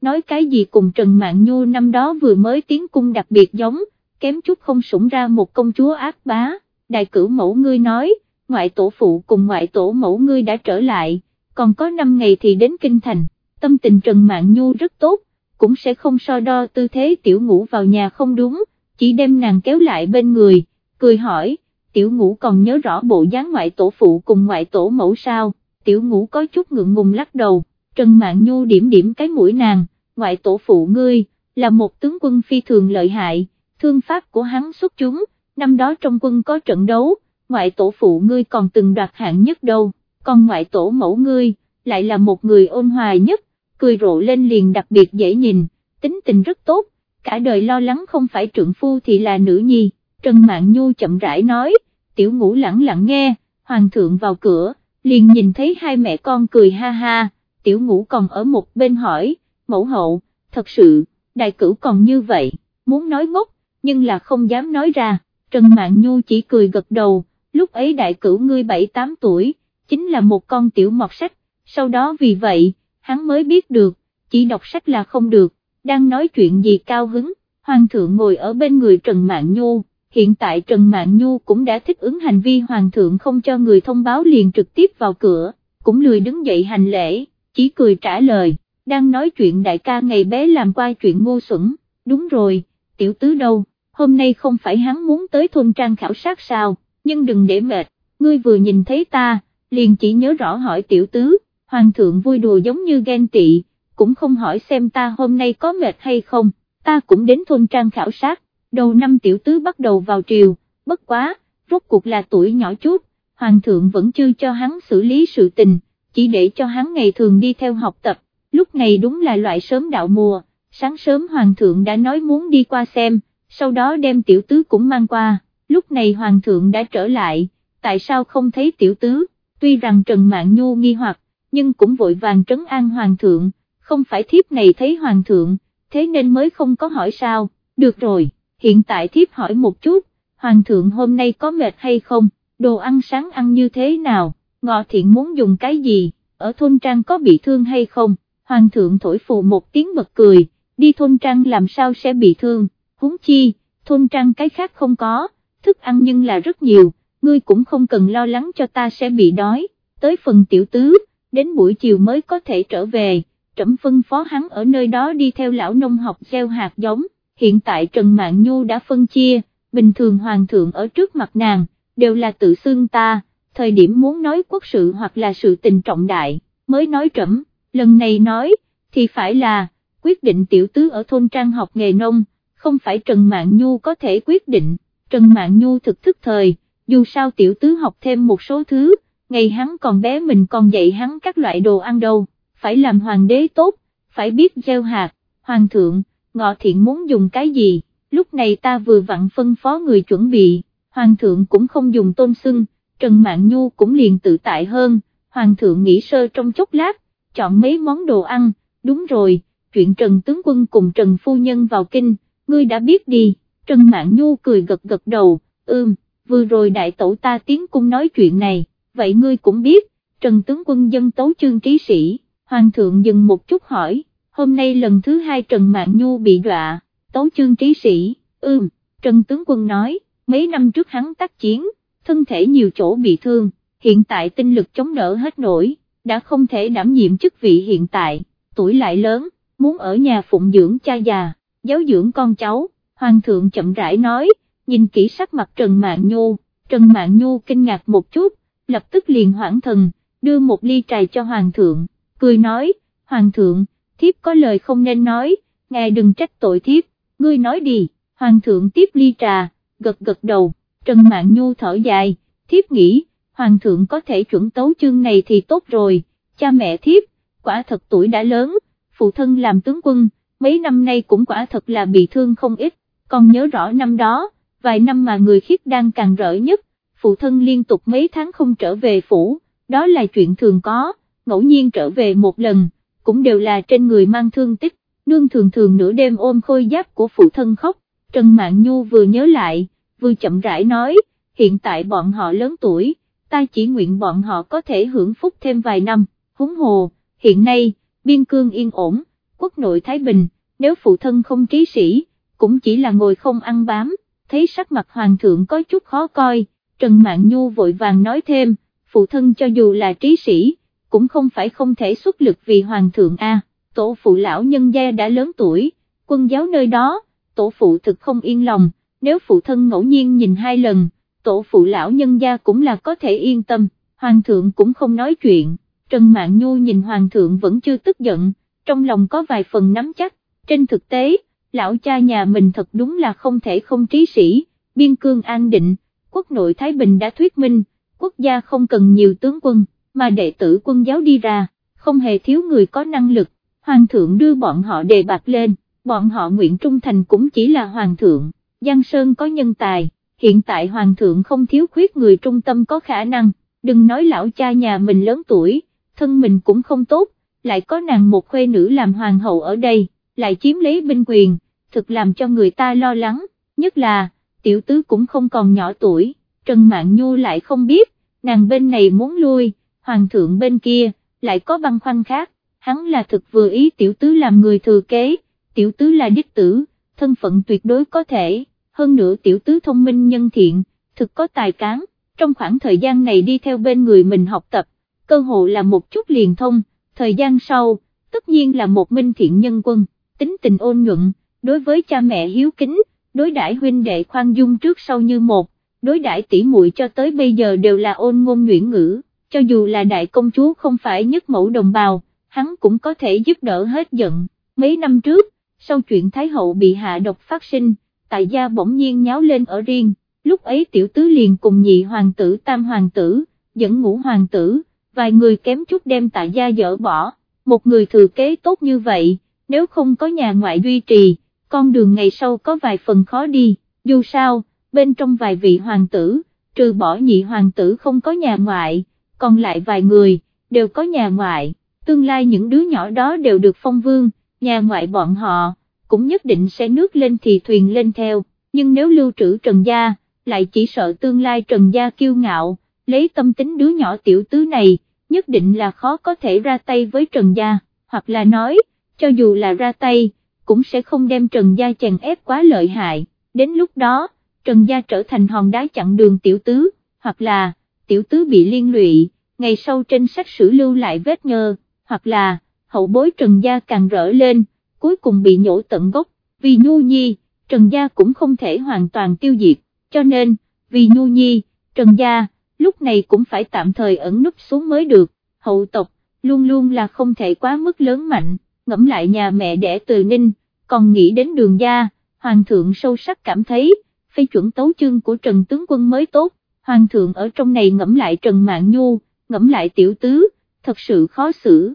nói cái gì cùng Trần Mạn Nhu năm đó vừa mới tiến cung đặc biệt giống, kém chút không sủng ra một công chúa ác bá, đại cửu mẫu ngươi nói, ngoại tổ phụ cùng ngoại tổ mẫu ngươi đã trở lại, còn có 5 ngày thì đến kinh thành, tâm tình Trần Mạn Nhu rất tốt, cũng sẽ không so đo tư thế tiểu ngũ vào nhà không đúng, chỉ đem nàng kéo lại bên người, cười hỏi, tiểu ngũ còn nhớ rõ bộ dáng ngoại tổ phụ cùng ngoại tổ mẫu sao, tiểu ngũ có chút ngượng ngùng lắc đầu, Trần Mạn Nhu điểm điểm cái mũi nàng, ngoại tổ phụ ngươi, là một tướng quân phi thường lợi hại, thương pháp của hắn xuất chúng, năm đó trong quân có trận đấu, ngoại tổ phụ ngươi còn từng đoạt hạng nhất đâu, còn ngoại tổ mẫu ngươi, lại là một người ôn hòa nhất, cười rộ lên liền đặc biệt dễ nhìn, tính tình rất tốt, cả đời lo lắng không phải trượng phu thì là nữ nhi, Trần Mạn Nhu chậm rãi nói, tiểu ngũ lặng lặng nghe, hoàng thượng vào cửa, liền nhìn thấy hai mẹ con cười ha ha, tiểu ngũ còn ở một bên hỏi, mẫu hậu, thật sự, đại cửu còn như vậy, muốn nói ngốc, nhưng là không dám nói ra, Trần Mạn Nhu chỉ cười gật đầu, lúc ấy đại cửu ngươi 7-8 tuổi, chính là một con tiểu mọt sách, sau đó vì vậy, hắn mới biết được, chỉ đọc sách là không được, đang nói chuyện gì cao hứng, hoàng thượng ngồi ở bên người Trần Mạn Nhu, hiện tại Trần Mạn Nhu cũng đã thích ứng hành vi hoàng thượng không cho người thông báo liền trực tiếp vào cửa, cũng lười đứng dậy hành lễ, chỉ cười trả lời, đang nói chuyện đại ca ngày bé làm qua chuyện ngu xuẩn, đúng rồi, tiểu tứ đâu, hôm nay không phải hắn muốn tới thôn trang khảo sát sao, nhưng đừng để mệt, ngươi vừa nhìn thấy ta, liền chỉ nhớ rõ hỏi tiểu tứ, hoàng thượng vui đùa giống như ghen tị, cũng không hỏi xem ta hôm nay có mệt hay không, ta cũng đến thôn trang khảo sát, đầu năm tiểu tứ bắt đầu vào triều, bất quá, rốt cuộc là tuổi nhỏ chút, hoàng thượng vẫn chưa cho hắn xử lý sự tình, chỉ để cho hắn ngày thường đi theo học tập, lúc này đúng là loại sớm đạo mùa, sáng sớm hoàng thượng đã nói muốn đi qua xem, sau đó đem tiểu tứ cũng mang qua, lúc này hoàng thượng đã trở lại, tại sao không thấy tiểu tứ, tuy rằng Trần mạng Nhu nghi hoặc, nhưng cũng vội vàng trấn an hoàng thượng, không phải thiếp này thấy hoàng thượng, thế nên mới không có hỏi sao, được rồi, hiện tại thiếp hỏi một chút, hoàng thượng hôm nay có mệt hay không, đồ ăn sáng ăn như thế nào, ngọ thiện muốn dùng cái gì, ở thôn trang có bị thương hay không, hoàng thượng thổi phù một tiếng bật cười, đi thôn trang làm sao sẽ bị thương, huống chi, thôn trang cái khác không có, thức ăn nhưng là rất nhiều, ngươi cũng không cần lo lắng cho ta sẽ bị đói, tới phần tiểu tứ, đến buổi chiều mới có thể trở về, trẫm phân phó hắn ở nơi đó đi theo lão nông học gieo hạt giống, hiện tại Trần Mạn Nhu đã phân chia, bình thường hoàng thượng ở trước mặt nàng, đều là tự xưng ta, thời điểm muốn nói quốc sự hoặc là sự tình trọng đại, mới nói trẫm, lần này nói, thì phải là, quyết định tiểu tứ ở thôn trang học nghề nông, không phải Trần Mạn Nhu có thể quyết định, Trần Mạn Nhu thực thức thời, dù sao tiểu tứ học thêm một số thứ, ngày hắn còn bé mình còn dạy hắn các loại đồ ăn đâu, phải làm hoàng đế tốt, phải biết gieo hạt, hoàng thượng, ngọ thiện muốn dùng cái gì, lúc này ta vừa vặn phân phó người chuẩn bị, hoàng thượng cũng không dùng tôn xưng, Trần Mạn Nhu cũng liền tự tại hơn, hoàng thượng nghĩ sơ trong chốc lát, chọn mấy món đồ ăn, đúng rồi, chuyện Trần Tướng Quân cùng Trần Phu Nhân vào kinh, ngươi đã biết đi, Trần Mạn Nhu cười gật gật đầu, ưm, vừa rồi đại tổ ta tiến cung nói chuyện này, vậy ngươi cũng biết, Trần Tướng Quân dân tấu chương trí sĩ, Hoàng thượng dừng một chút hỏi, hôm nay lần thứ hai Trần Mạn Nhu bị đọa, tấu chương trí sĩ, ưm, Trần Tướng Quân nói, mấy năm trước hắn tác chiến, thân thể nhiều chỗ bị thương, hiện tại tinh lực chống đỡ hết nổi, đã không thể đảm nhiệm chức vị hiện tại, tuổi lại lớn, muốn ở nhà phụng dưỡng cha già, giáo dưỡng con cháu, Hoàng thượng chậm rãi nói, nhìn kỹ sắc mặt Trần Mạn Nhu, Trần Mạn Nhu kinh ngạc một chút, lập tức liền hoảng thần, đưa một ly trà cho Hoàng thượng, cười nói, Hoàng thượng, thiếp có lời không nên nói, ngài đừng trách tội thiếp, ngươi nói đi, Hoàng thượng tiếp ly trà, gật gật đầu, Trần Mạn Nhu thở dài, thiếp nghĩ, Hoàng thượng có thể chuẩn tấu chương này thì tốt rồi, cha mẹ thiếp, quả thật tuổi đã lớn, phụ thân làm tướng quân, mấy năm nay cũng quả thật là bị thương không ít, còn nhớ rõ năm đó, vài năm mà người khiết đang càng rỡ nhất, phụ thân liên tục mấy tháng không trở về phủ, đó là chuyện thường có, ngẫu nhiên trở về một lần, cũng đều là trên người mang thương tích, nương thường thường nửa đêm ôm khôi giáp của phụ thân khóc, Trần Mạn Nhu vừa nhớ lại, vừa chậm rãi nói, hiện tại bọn họ lớn tuổi, ta chỉ nguyện bọn họ có thể hưởng phúc thêm vài năm, húng hồ, hiện nay, biên cương yên ổn, quốc nội Thái Bình, nếu phụ thân không trí sĩ, cũng chỉ là ngồi không ăn bám, thấy sắc mặt hoàng thượng có chút khó coi, Trần Mạn Nhu vội vàng nói thêm, phụ thân cho dù là trí sĩ, cũng không phải không thể xuất lực vì hoàng thượng A, tổ phụ lão nhân gia đã lớn tuổi, quân giáo nơi đó, tổ phụ thực không yên lòng, nếu phụ thân ngẫu nhiên nhìn hai lần, tổ phụ lão nhân gia cũng là có thể yên tâm, hoàng thượng cũng không nói chuyện, Trần mạng Nhu nhìn hoàng thượng vẫn chưa tức giận, trong lòng có vài phần nắm chắc, trên thực tế, lão cha nhà mình thật đúng là không thể không trí sĩ, biên cương an định, quốc nội Thái Bình đã thuyết minh, quốc gia không cần nhiều tướng quân, mà đệ tử quân giáo đi ra, không hề thiếu người có năng lực, hoàng thượng đưa bọn họ đề bạc lên, bọn họ nguyện trung thành cũng chỉ là hoàng thượng, Giang Sơn có nhân tài, hiện tại hoàng thượng không thiếu khuyết người trung tâm có khả năng, đừng nói lão cha nhà mình lớn tuổi, thân mình cũng không tốt, lại có nàng một khuê nữ làm hoàng hậu ở đây, lại chiếm lấy binh quyền, thực làm cho người ta lo lắng, nhất là, tiểu tứ cũng không còn nhỏ tuổi, Trần mạng Nhu lại không biết, nàng bên này muốn lui, hoàng thượng bên kia, lại có băng khoăn khác, hắn là thực vừa ý tiểu tứ làm người thừa kế, tiểu tứ là đích tử, thân phận tuyệt đối có thể, hơn nữa tiểu tứ thông minh nhân thiện, thực có tài cán, trong khoảng thời gian này đi theo bên người mình học tập, cơ hội là một chút liền thông, thời gian sau, tất nhiên là một minh thiện nhân quân, tính tình ôn nhuận, đối với cha mẹ hiếu kính, đối đãi huynh đệ khoan dung trước sau như một, đối đãi tỷ muội cho tới bây giờ đều là ôn ngôn nhuyễn ngữ, cho dù là đại công chúa không phải nhất mẫu đồng bào, hắn cũng có thể giúp đỡ hết giận, mấy năm trước, sau chuyện Thái hậu bị hạ độc phát sinh, tại gia bỗng nhiên nháo lên ở riêng, lúc ấy tiểu tứ liền cùng nhị hoàng tử tam hoàng tử, dẫn ngũ hoàng tử, vài người kém chút đem tại gia dỡ bỏ, một người thừa kế tốt như vậy, nếu không có nhà ngoại duy trì, con đường ngày sau có vài phần khó đi, dù sao, bên trong vài vị hoàng tử, trừ bỏ nhị hoàng tử không có nhà ngoại, còn lại vài người, đều có nhà ngoại, tương lai những đứa nhỏ đó đều được phong vương, nhà ngoại bọn họ, cũng nhất định sẽ nước lên thì thuyền lên theo, nhưng nếu lưu trữ Trần Gia, lại chỉ sợ tương lai Trần Gia kiêu ngạo, lấy tâm tính đứa nhỏ tiểu tứ này, nhất định là khó có thể ra tay với Trần Gia, hoặc là nói, cho dù là ra tay, cũng sẽ không đem Trần Gia chèn ép quá lợi hại, đến lúc đó, Trần Gia trở thành hòn đá chặn đường tiểu tứ, hoặc là, tiểu tứ bị liên lụy, ngày sau trên sách sử lưu lại vết nhơ, hoặc là, hậu bối Trần Gia càng rỡ lên, cuối cùng bị nhổ tận gốc, vì Nhu Nhi, Trần Gia cũng không thể hoàn toàn tiêu diệt, cho nên, vì Nhu Nhi, Trần Gia, lúc này cũng phải tạm thời ẩn núp xuống mới được, hậu tộc, luôn luôn là không thể quá mức lớn mạnh, ngẫm lại nhà mẹ đẻ từ Ninh, còn nghĩ đến đường gia, Hoàng thượng sâu sắc cảm thấy, phê chuẩn tấu chương của Trần Tướng Quân mới tốt, Hoàng thượng ở trong này ngẫm lại Trần Mạng Nhu, ngẫm lại tiểu tứ, thật sự khó xử.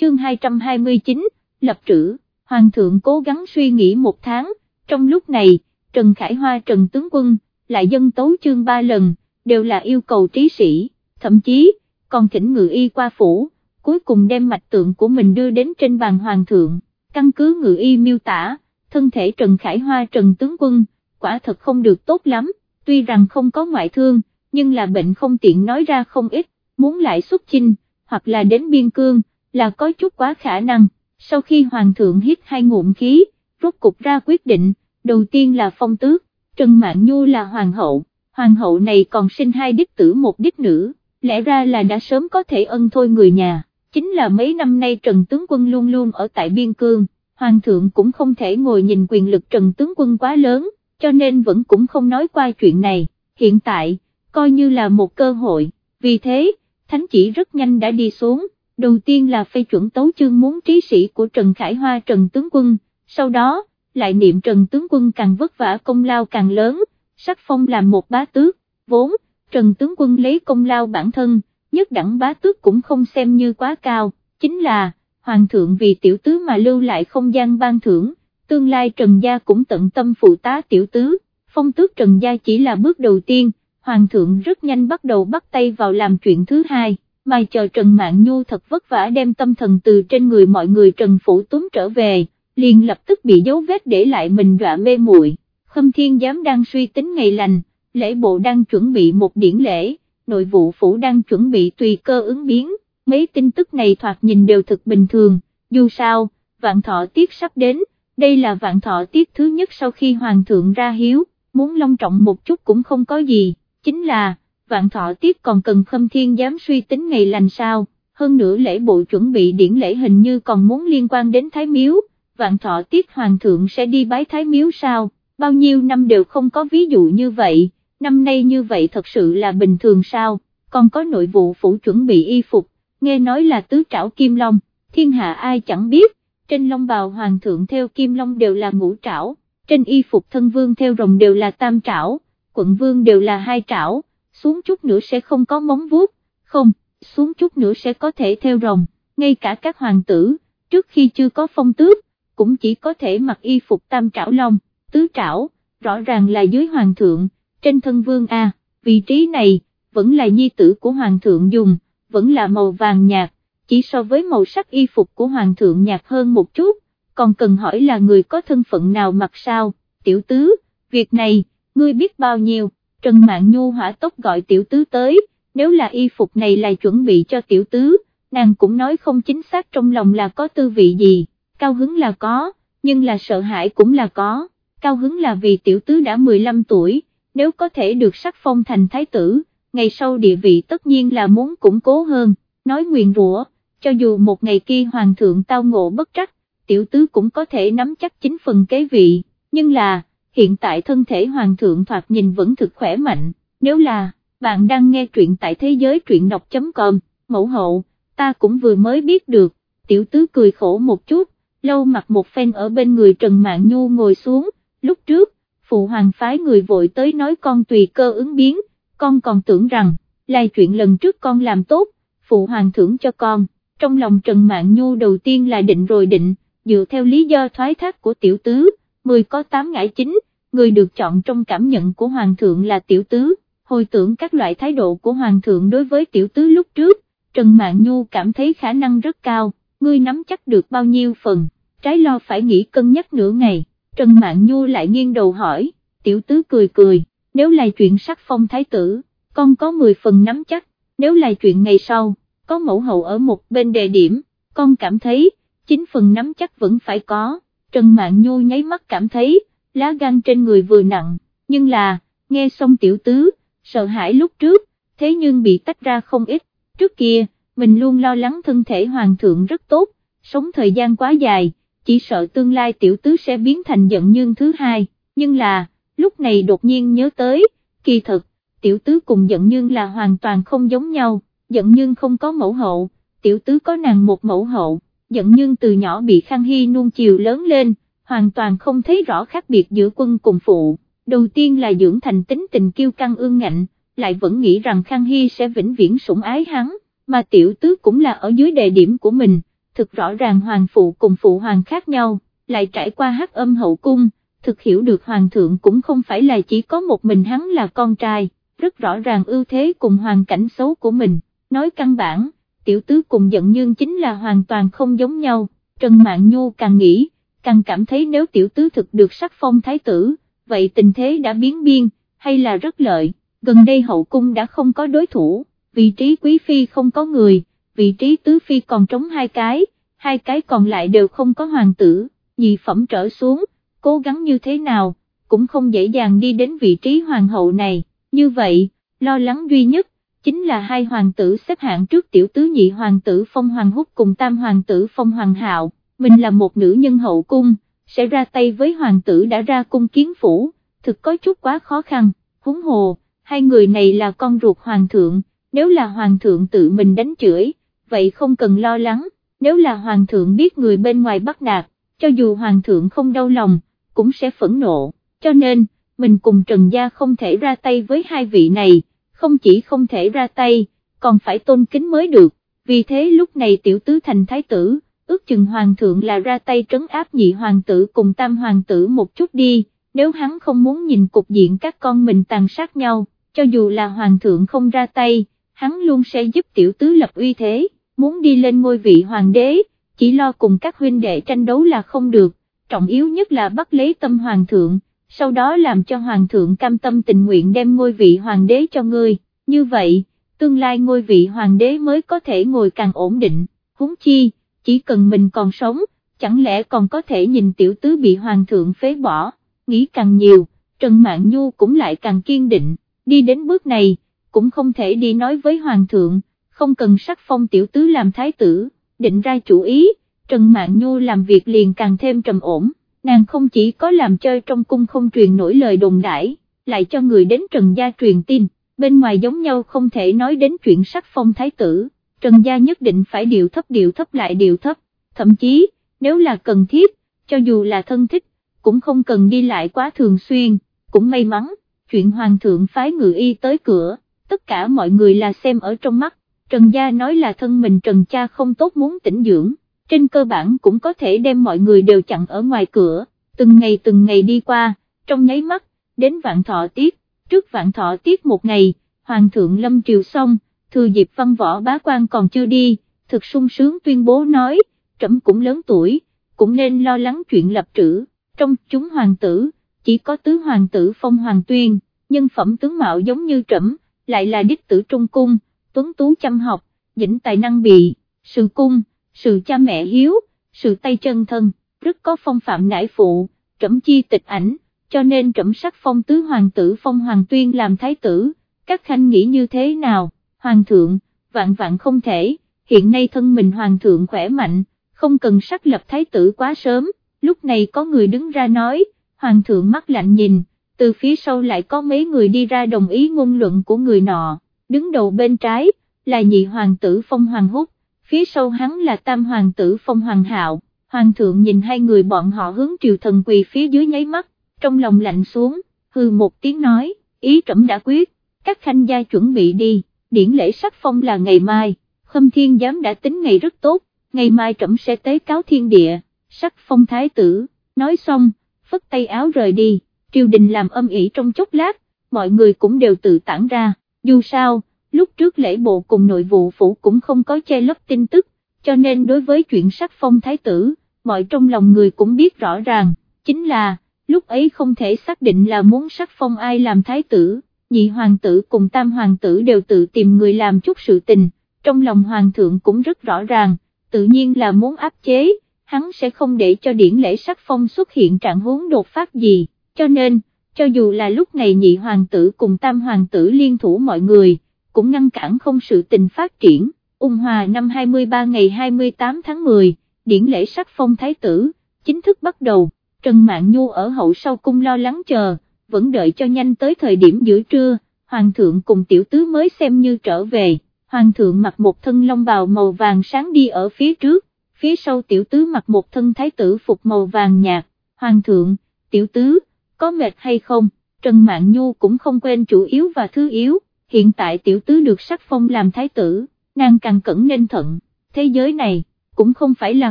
Chương 229, lập trữ, Hoàng thượng cố gắng suy nghĩ một tháng, trong lúc này, Trần Khải Hoa Trần Tướng Quân, lại dân tấu chương ba lần, đều là yêu cầu trí sĩ, thậm chí, còn thỉnh ngự y qua phủ, cuối cùng đem mạch tượng của mình đưa đến trên bàn Hoàng thượng, căn cứ ngự y miêu tả, thân thể Trần Khải Hoa Trần Tướng Quân, quả thật không được tốt lắm, tuy rằng không có ngoại thương, nhưng là bệnh không tiện nói ra không ít, muốn lại xuất chinh, hoặc là đến biên cương, là có chút quá khả năng, sau khi Hoàng thượng hít hai ngụm khí, rốt cục ra quyết định, đầu tiên là phong tước, Trần Mạn Nhu là Hoàng hậu, Hoàng hậu này còn sinh hai đích tử một đích nữ, lẽ ra là đã sớm có thể ân thôi người nhà, chính là mấy năm nay Trần Tướng Quân luôn luôn ở tại biên cương, Hoàng thượng cũng không thể ngồi nhìn quyền lực Trần Tướng Quân quá lớn, cho nên vẫn cũng không nói qua chuyện này, hiện tại, coi như là một cơ hội, vì thế, thánh chỉ rất nhanh đã đi xuống, đầu tiên là phê chuẩn tấu chương muốn trí sĩ của Trần Khải Hoa Trần Tướng Quân, sau đó, lại niệm Trần Tướng Quân càng vất vả công lao càng lớn, sắc phong làm một bá tước, vốn, Trần Tướng Quân lấy công lao bản thân, nhất đẳng bá tước cũng không xem như quá cao, chính là, Hoàng thượng vì tiểu tứ mà lưu lại không gian ban thưởng, tương lai Trần Gia cũng tận tâm phụ tá tiểu tứ, phong tước Trần Gia chỉ là bước đầu tiên, Hoàng thượng rất nhanh bắt đầu bắt tay vào làm chuyện thứ hai, mà chờ Trần Mạng Nhu thật vất vả đem tâm thần từ trên người mọi người Trần Phủ túm trở về, liền lập tức bị dấu vết để lại mình dọa mê muội. Khâm Thiên Giám đang suy tính ngày lành, lễ bộ đang chuẩn bị một điển lễ, nội vụ phủ đang chuẩn bị tùy cơ ứng biến, mấy tin tức này thoạt nhìn đều thực bình thường, dù sao, vạn thọ tiết sắp đến, đây là vạn thọ tiết thứ nhất sau khi hoàng thượng ra hiếu, muốn long trọng một chút cũng không có gì, chính là, vạn thọ tiết còn cần khâm thiên dám suy tính ngày lành sao, hơn nữa lễ bộ chuẩn bị điển lễ hình như còn muốn liên quan đến Thái Miếu, vạn thọ tiết hoàng thượng sẽ đi bái Thái Miếu sao, bao nhiêu năm đều không có ví dụ như vậy, năm nay như vậy thật sự là bình thường sao, còn có nội vụ phủ chuẩn bị y phục, nghe nói là tứ trảo kim long, thiên hạ ai chẳng biết, trên long bào hoàng thượng theo kim long đều là ngũ trảo, trên y phục thân vương theo rồng đều là tam trảo, quận vương đều là hai trảo, xuống chút nữa sẽ không có móng vuốt, không, xuống chút nữa sẽ có thể theo rồng, ngay cả các hoàng tử, trước khi chưa có phong tước, cũng chỉ có thể mặc y phục tam trảo long, tứ trảo, rõ ràng là dưới hoàng thượng, trên thân vương A, vị trí này, vẫn là nhi tử của hoàng thượng dùng, vẫn là màu vàng nhạt, chỉ so với màu sắc y phục của hoàng thượng nhạt hơn một chút, còn cần hỏi là người có thân phận nào mặc sao, tiểu tứ, việc này, ngươi biết bao nhiêu, Trần mạng Nhu hỏa tốc gọi tiểu tứ tới, nếu là y phục này là chuẩn bị cho tiểu tứ, nàng cũng nói không chính xác trong lòng là có tư vị gì, cao hứng là có, nhưng là sợ hãi cũng là có, cao hứng là vì tiểu tứ đã 15 tuổi, nếu có thể được sắc phong thành thái tử, ngày sau địa vị tất nhiên là muốn củng cố hơn, nói nguyền rủa, cho dù một ngày kia hoàng thượng tao ngộ bất trắc, tiểu tứ cũng có thể nắm chắc chính phần kế vị, nhưng là, hiện tại thân thể hoàng thượng thoạt nhìn vẫn thực khỏe mạnh, nếu là, bạn đang nghe truyện tại thế giới truyện đọc.com, mẫu hậu, ta cũng vừa mới biết được, tiểu tứ cười khổ một chút, lâu mặt một phen ở bên người Trần mạng Nhu ngồi xuống, lúc trước, phụ hoàng phái người vội tới nói con tùy cơ ứng biến, con còn tưởng rằng, là chuyện lần trước con làm tốt, phụ hoàng thưởng cho con, trong lòng Trần Mạn Nhu đầu tiên là định rồi định, dựa theo lý do thoái thác của tiểu tứ, 10 có 8 ngải chính, người được chọn trong cảm nhận của hoàng thượng là tiểu tứ, hồi tưởng các loại thái độ của hoàng thượng đối với tiểu tứ lúc trước, Trần Mạn Nhu cảm thấy khả năng rất cao, ngươi nắm chắc được bao nhiêu phần, trái lo phải nghĩ cân nhắc nửa ngày, Trần Mạn Nhu lại nghiêng đầu hỏi, tiểu tứ cười cười, nếu là chuyện sắc phong thái tử, con có 10 phần nắm chắc, nếu là chuyện ngày sau, có mẫu hậu ở một bên đề điểm, con cảm thấy, chính phần nắm chắc vẫn phải có, Trần Mạn Nhu nháy mắt cảm thấy, lá gan trên người vừa nặng, nhưng là, nghe xong tiểu tứ, sợ hãi lúc trước, thế nhưng bị tách ra không ít, trước kia, mình luôn lo lắng thân thể hoàng thượng rất tốt, sống thời gian quá dài, chỉ sợ tương lai tiểu tứ sẽ biến thành giận nhưng thứ hai, nhưng là, lúc này đột nhiên nhớ tới, kỳ thực, tiểu tứ cùng giận nhưng là hoàn toàn không giống nhau, giận nhưng không có mẫu hậu, tiểu tứ có nàng một mẫu hậu, giận nhưng từ nhỏ bị Khang Hy nuông chiều lớn lên, hoàn toàn không thấy rõ khác biệt giữa quân cùng phụ, đầu tiên là dưỡng thành tính tình kiêu căng ương ngạnh, lại vẫn nghĩ rằng Khang Hy sẽ vĩnh viễn sủng ái hắn, mà tiểu tứ cũng là ở dưới đề điểm của mình, thực rõ ràng hoàng phụ cùng phụ hoàng khác nhau, lại trải qua hắc âm hậu cung, thực hiểu được hoàng thượng cũng không phải là chỉ có một mình hắn là con trai, rất rõ ràng ưu thế cùng hoàn cảnh xấu của mình, nói căn bản, tiểu tứ cùng giận nhưng chính là hoàn toàn không giống nhau, Trần Mạn Nhu càng nghĩ, càng cảm thấy nếu tiểu tứ thực được sắc phong thái tử, vậy tình thế đã biến biên, hay là rất lợi, gần đây hậu cung đã không có đối thủ, vị trí quý phi không có người, vị trí tứ phi còn trống hai cái, hai cái còn lại đều không có hoàng tử, nhị phẩm trở xuống, cố gắng như thế nào, cũng không dễ dàng đi đến vị trí hoàng hậu này, như vậy, lo lắng duy nhất, chính là hai hoàng tử xếp hạng trước tiểu tứ nhị hoàng tử phong hoàng húc cùng tam hoàng tử phong hoàng hạo, mình là một nữ nhân hậu cung, sẽ ra tay với hoàng tử đã ra cung kiến phủ, thực có chút quá khó khăn, huống hồ, hai người này là con ruột hoàng thượng, nếu là hoàng thượng tự mình đánh chửi, vậy không cần lo lắng, nếu là hoàng thượng biết người bên ngoài bắt nạt, cho dù hoàng thượng không đau lòng, cũng sẽ phẫn nộ, cho nên, mình cùng Trần Gia không thể ra tay với hai vị này, không chỉ không thể ra tay, còn phải tôn kính mới được, vì thế lúc này tiểu tứ thành thái tử, ước chừng hoàng thượng là ra tay trấn áp nhị hoàng tử cùng tam hoàng tử một chút đi, nếu hắn không muốn nhìn cục diện các con mình tàn sát nhau, cho dù là hoàng thượng không ra tay, hắn luôn sẽ giúp tiểu tứ lập uy thế, muốn đi lên ngôi vị hoàng đế, chỉ lo cùng các huynh đệ tranh đấu là không được, trọng yếu nhất là bắt lấy tâm hoàng thượng, sau đó làm cho hoàng thượng cam tâm tình nguyện đem ngôi vị hoàng đế cho ngươi, như vậy, tương lai ngôi vị hoàng đế mới có thể ngồi càng ổn định, huống chi, chỉ cần mình còn sống, chẳng lẽ còn có thể nhìn tiểu tứ bị hoàng thượng phế bỏ, nghĩ càng nhiều, Trần Mạn Nhu cũng lại càng kiên định, đi đến bước này, cũng không thể đi nói với hoàng thượng, không cần sắc phong tiểu tứ làm thái tử, định ra chủ ý, Trần Mạn Nhu làm việc liền càng thêm trầm ổn, nàng không chỉ có làm chơi trong cung không truyền nổi lời đồn đãi, lại cho người đến Trần Gia truyền tin, bên ngoài giống nhau không thể nói đến chuyện sắc phong thái tử, Trần Gia nhất định phải điều thấp điều thấp lại điều thấp, thậm chí, nếu là cần thiết, cho dù là thân thích, cũng không cần đi lại quá thường xuyên, cũng may mắn, chuyện Hoàng thượng phái ngự y tới cửa, tất cả mọi người là xem ở trong mắt, Trần Gia nói là thân mình Trần Cha không tốt muốn tĩnh dưỡng, trên cơ bản cũng có thể đem mọi người đều chặn ở ngoài cửa, từng ngày từng ngày đi qua, trong nháy mắt, đến vạn thọ tiết, trước vạn thọ tiết một ngày, Hoàng thượng lâm triều xong, thừa dịp văn võ bá quan còn chưa đi, thực sung sướng tuyên bố nói, trẫm cũng lớn tuổi, cũng nên lo lắng chuyện lập trữ, trong chúng hoàng tử, chỉ có tứ hoàng tử phong hoàng tuyên, nhân phẩm tướng mạo giống như trẫm, lại là đích tử trung cung, tuấn tú chăm học, dĩnh tài năng bị, sự cung, sự cha mẹ hiếu, sự tay chân thân, rất có phong phạm nải phụ, trẫm chi tịch ảnh, cho nên trẫm sắc phong tứ hoàng tử phong hoàng tuyên làm thái tử, các khanh nghĩ như thế nào, hoàng thượng, vạn vạn không thể, hiện nay thân mình hoàng thượng khỏe mạnh, không cần sắc lập thái tử quá sớm, lúc này có người đứng ra nói, hoàng thượng mắt lạnh nhìn, từ phía sau lại có mấy người đi ra đồng ý ngôn luận của người nọ, đứng đầu bên trái, là nhị hoàng tử phong hoàng húc, phía sau hắn là tam hoàng tử phong hoàng hạo, hoàng thượng nhìn hai người bọn họ hướng triều thần quỳ phía dưới nháy mắt, trong lòng lạnh xuống, hư một tiếng nói, ý trẫm đã quyết, các khanh gia chuẩn bị đi, điển lễ sắc phong là ngày mai, khâm thiên giám đã tính ngày rất tốt, ngày mai trẫm sẽ tế cáo thiên địa, sắc phong thái tử, nói xong, phất tay áo rời đi, triều đình làm âm ỉ trong chốc lát, mọi người cũng đều tự tản ra, dù sao, lúc trước lễ bộ cùng nội vụ phủ cũng không có che lấp tin tức, cho nên đối với chuyện sắc phong thái tử, mọi trong lòng người cũng biết rõ ràng, chính là, lúc ấy không thể xác định là muốn sắc phong ai làm thái tử, nhị hoàng tử cùng tam hoàng tử đều tự tìm người làm chút sự tình, trong lòng hoàng thượng cũng rất rõ ràng, tự nhiên là muốn áp chế, hắn sẽ không để cho điển lễ sắc phong xuất hiện trạng huống đột phát gì, cho nên, cho dù là lúc này nhị hoàng tử cùng tam hoàng tử liên thủ mọi người, cũng ngăn cản không sự tình phát triển, ung hòa năm 23 ngày 28 tháng 10, điển lễ sắc phong thái tử, chính thức bắt đầu, Trần Mạn Nhu ở hậu sau cung lo lắng chờ, vẫn đợi cho nhanh tới thời điểm giữa trưa, hoàng thượng cùng tiểu tứ mới xem như trở về. Hoàng thượng mặc một thân long bào màu vàng sáng đi ở phía trước, phía sau tiểu tứ mặc một thân thái tử phục màu vàng nhạt, hoàng thượng, tiểu tứ, có mệt hay không, Trần Mạn Nhu cũng không quên chủ yếu và thứ yếu, hiện tại tiểu tứ được sắc phong làm thái tử, nàng càng cẩn nên thận, thế giới này, cũng không phải là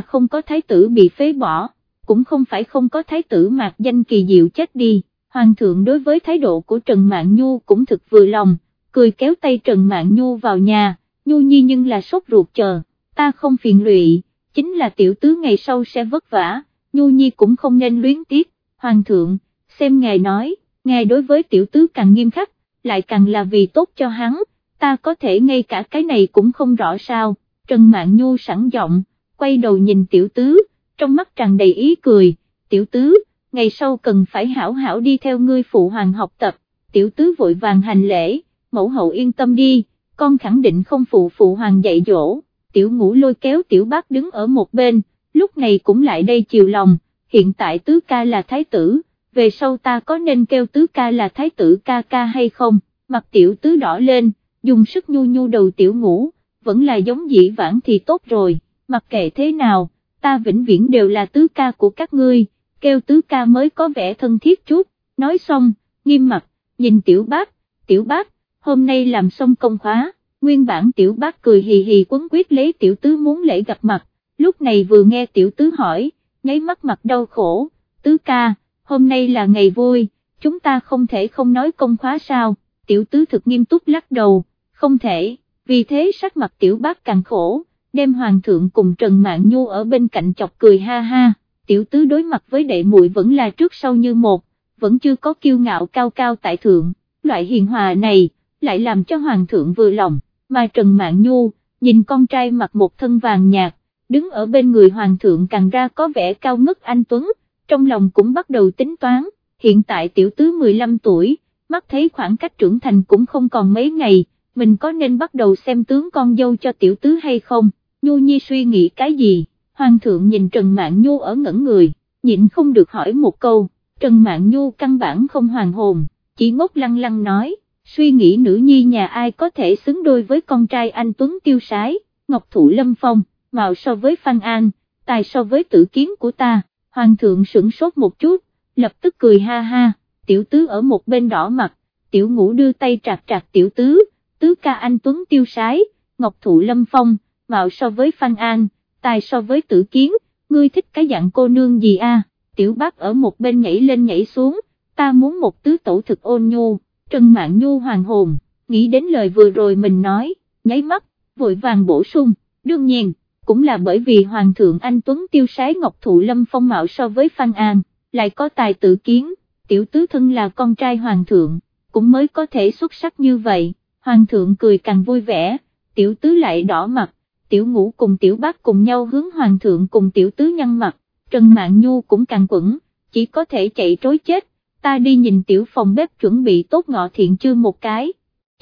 không có thái tử bị phế bỏ, cũng không phải không có thái tử mạc danh kỳ diệu chết đi, hoàng thượng đối với thái độ của Trần mạng Nhu cũng thực vừa lòng cười kéo tay Trần mạng Nhu vào nhà, Nhu Nhi nhưng là sốt ruột chờ, ta không phiền lụy, chính là tiểu tứ ngày sau sẽ vất vả, Nhu Nhi cũng không nên luyến tiếc, Hoàng thượng, xem ngài nói, ngài đối với tiểu tứ càng nghiêm khắc, lại càng là vì tốt cho hắn, ta có thể ngay cả cái này cũng không rõ sao, Trần Mạn Nhu sẵn giọng, quay đầu nhìn tiểu tứ, trong mắt tràn đầy ý cười, tiểu tứ, ngày sau cần phải hảo hảo đi theo ngươi phụ hoàng học tập, tiểu tứ vội vàng hành lễ mẫu hậu yên tâm đi, con khẳng định không phụ phụ hoàng dạy dỗ, tiểu ngũ lôi kéo tiểu bác đứng ở một bên, lúc này cũng lại đây chiều lòng, hiện tại tứ ca là thái tử, về sau ta có nên kêu tứ ca là thái tử ca ca hay không, mặt tiểu tứ đỏ lên, dùng sức nhu nhu đầu tiểu ngủ, vẫn là giống dĩ vãng thì tốt rồi, mặc kệ thế nào, ta vĩnh viễn đều là tứ ca của các ngươi, kêu tứ ca mới có vẻ thân thiết chút, nói xong, nghiêm mặt, nhìn tiểu bác, tiểu bác, hôm nay làm xong công khóa, nguyên bản tiểu bác cười hì hì quấn quyết lấy tiểu tứ muốn lễ gặp mặt, lúc này vừa nghe tiểu tứ hỏi, nháy mắt mặt đau khổ, tứ ca, hôm nay là ngày vui, chúng ta không thể không nói công khóa sao, tiểu tứ thực nghiêm túc lắc đầu, không thể, vì thế sắc mặt tiểu bác càng khổ, đem hoàng thượng cùng Trần Mạn Nhu ở bên cạnh chọc cười ha ha, tiểu tứ đối mặt với đệ muội vẫn là trước sau như một, vẫn chưa có kiêu ngạo cao cao tại thượng, loại hiền hòa này, lại làm cho hoàng thượng vừa lòng, mà Trần Mạn Nhu, nhìn con trai mặc một thân vàng nhạt, đứng ở bên người hoàng thượng càng ra có vẻ cao ngất anh Tuấn, trong lòng cũng bắt đầu tính toán, hiện tại tiểu tứ 15 tuổi, mắt thấy khoảng cách trưởng thành cũng không còn mấy ngày, mình có nên bắt đầu xem tướng con dâu cho tiểu tứ hay không, Nhu Nhi suy nghĩ cái gì, hoàng thượng nhìn Trần Mạn Nhu ở ngẩn người, nhịn không được hỏi một câu, Trần Mạn Nhu căn bản không hoàng hồn, chỉ ngốc lăng lăng nói, suy nghĩ nữ nhi nhà ai có thể xứng đôi với con trai anh Tuấn tiêu sái, Ngọc Thụ Lâm Phong, mạo so với Phan An, tài so với tử kiến của ta, hoàng thượng sửng sốt một chút, lập tức cười ha ha, tiểu tứ ở một bên đỏ mặt, tiểu ngũ đưa tay trạc trạc tiểu tứ, tứ ca anh Tuấn tiêu sái, Ngọc Thụ Lâm Phong, mạo so với Phan An, tài so với tử kiến, ngươi thích cái dạng cô nương gì a? tiểu bác ở một bên nhảy lên nhảy xuống, ta muốn một tứ tổ thực ôn nhu, Trần Mạn Nhu hoàng hồn, nghĩ đến lời vừa rồi mình nói, nháy mắt, vội vàng bổ sung, đương nhiên, cũng là bởi vì Hoàng thượng Anh Tuấn tiêu sái Ngọc Thụ Lâm phong mạo so với Phan An, lại có tài tự kiến, tiểu tứ thân là con trai Hoàng thượng, cũng mới có thể xuất sắc như vậy, Hoàng thượng cười càng vui vẻ, tiểu tứ lại đỏ mặt, tiểu ngũ cùng tiểu bác cùng nhau hướng Hoàng thượng cùng tiểu tứ nhăn mặt, Trần mạng Nhu cũng càng quẩn, chỉ có thể chạy trối chết, ta đi nhìn tiểu phòng bếp chuẩn bị tốt ngọ thiện chưa một cái,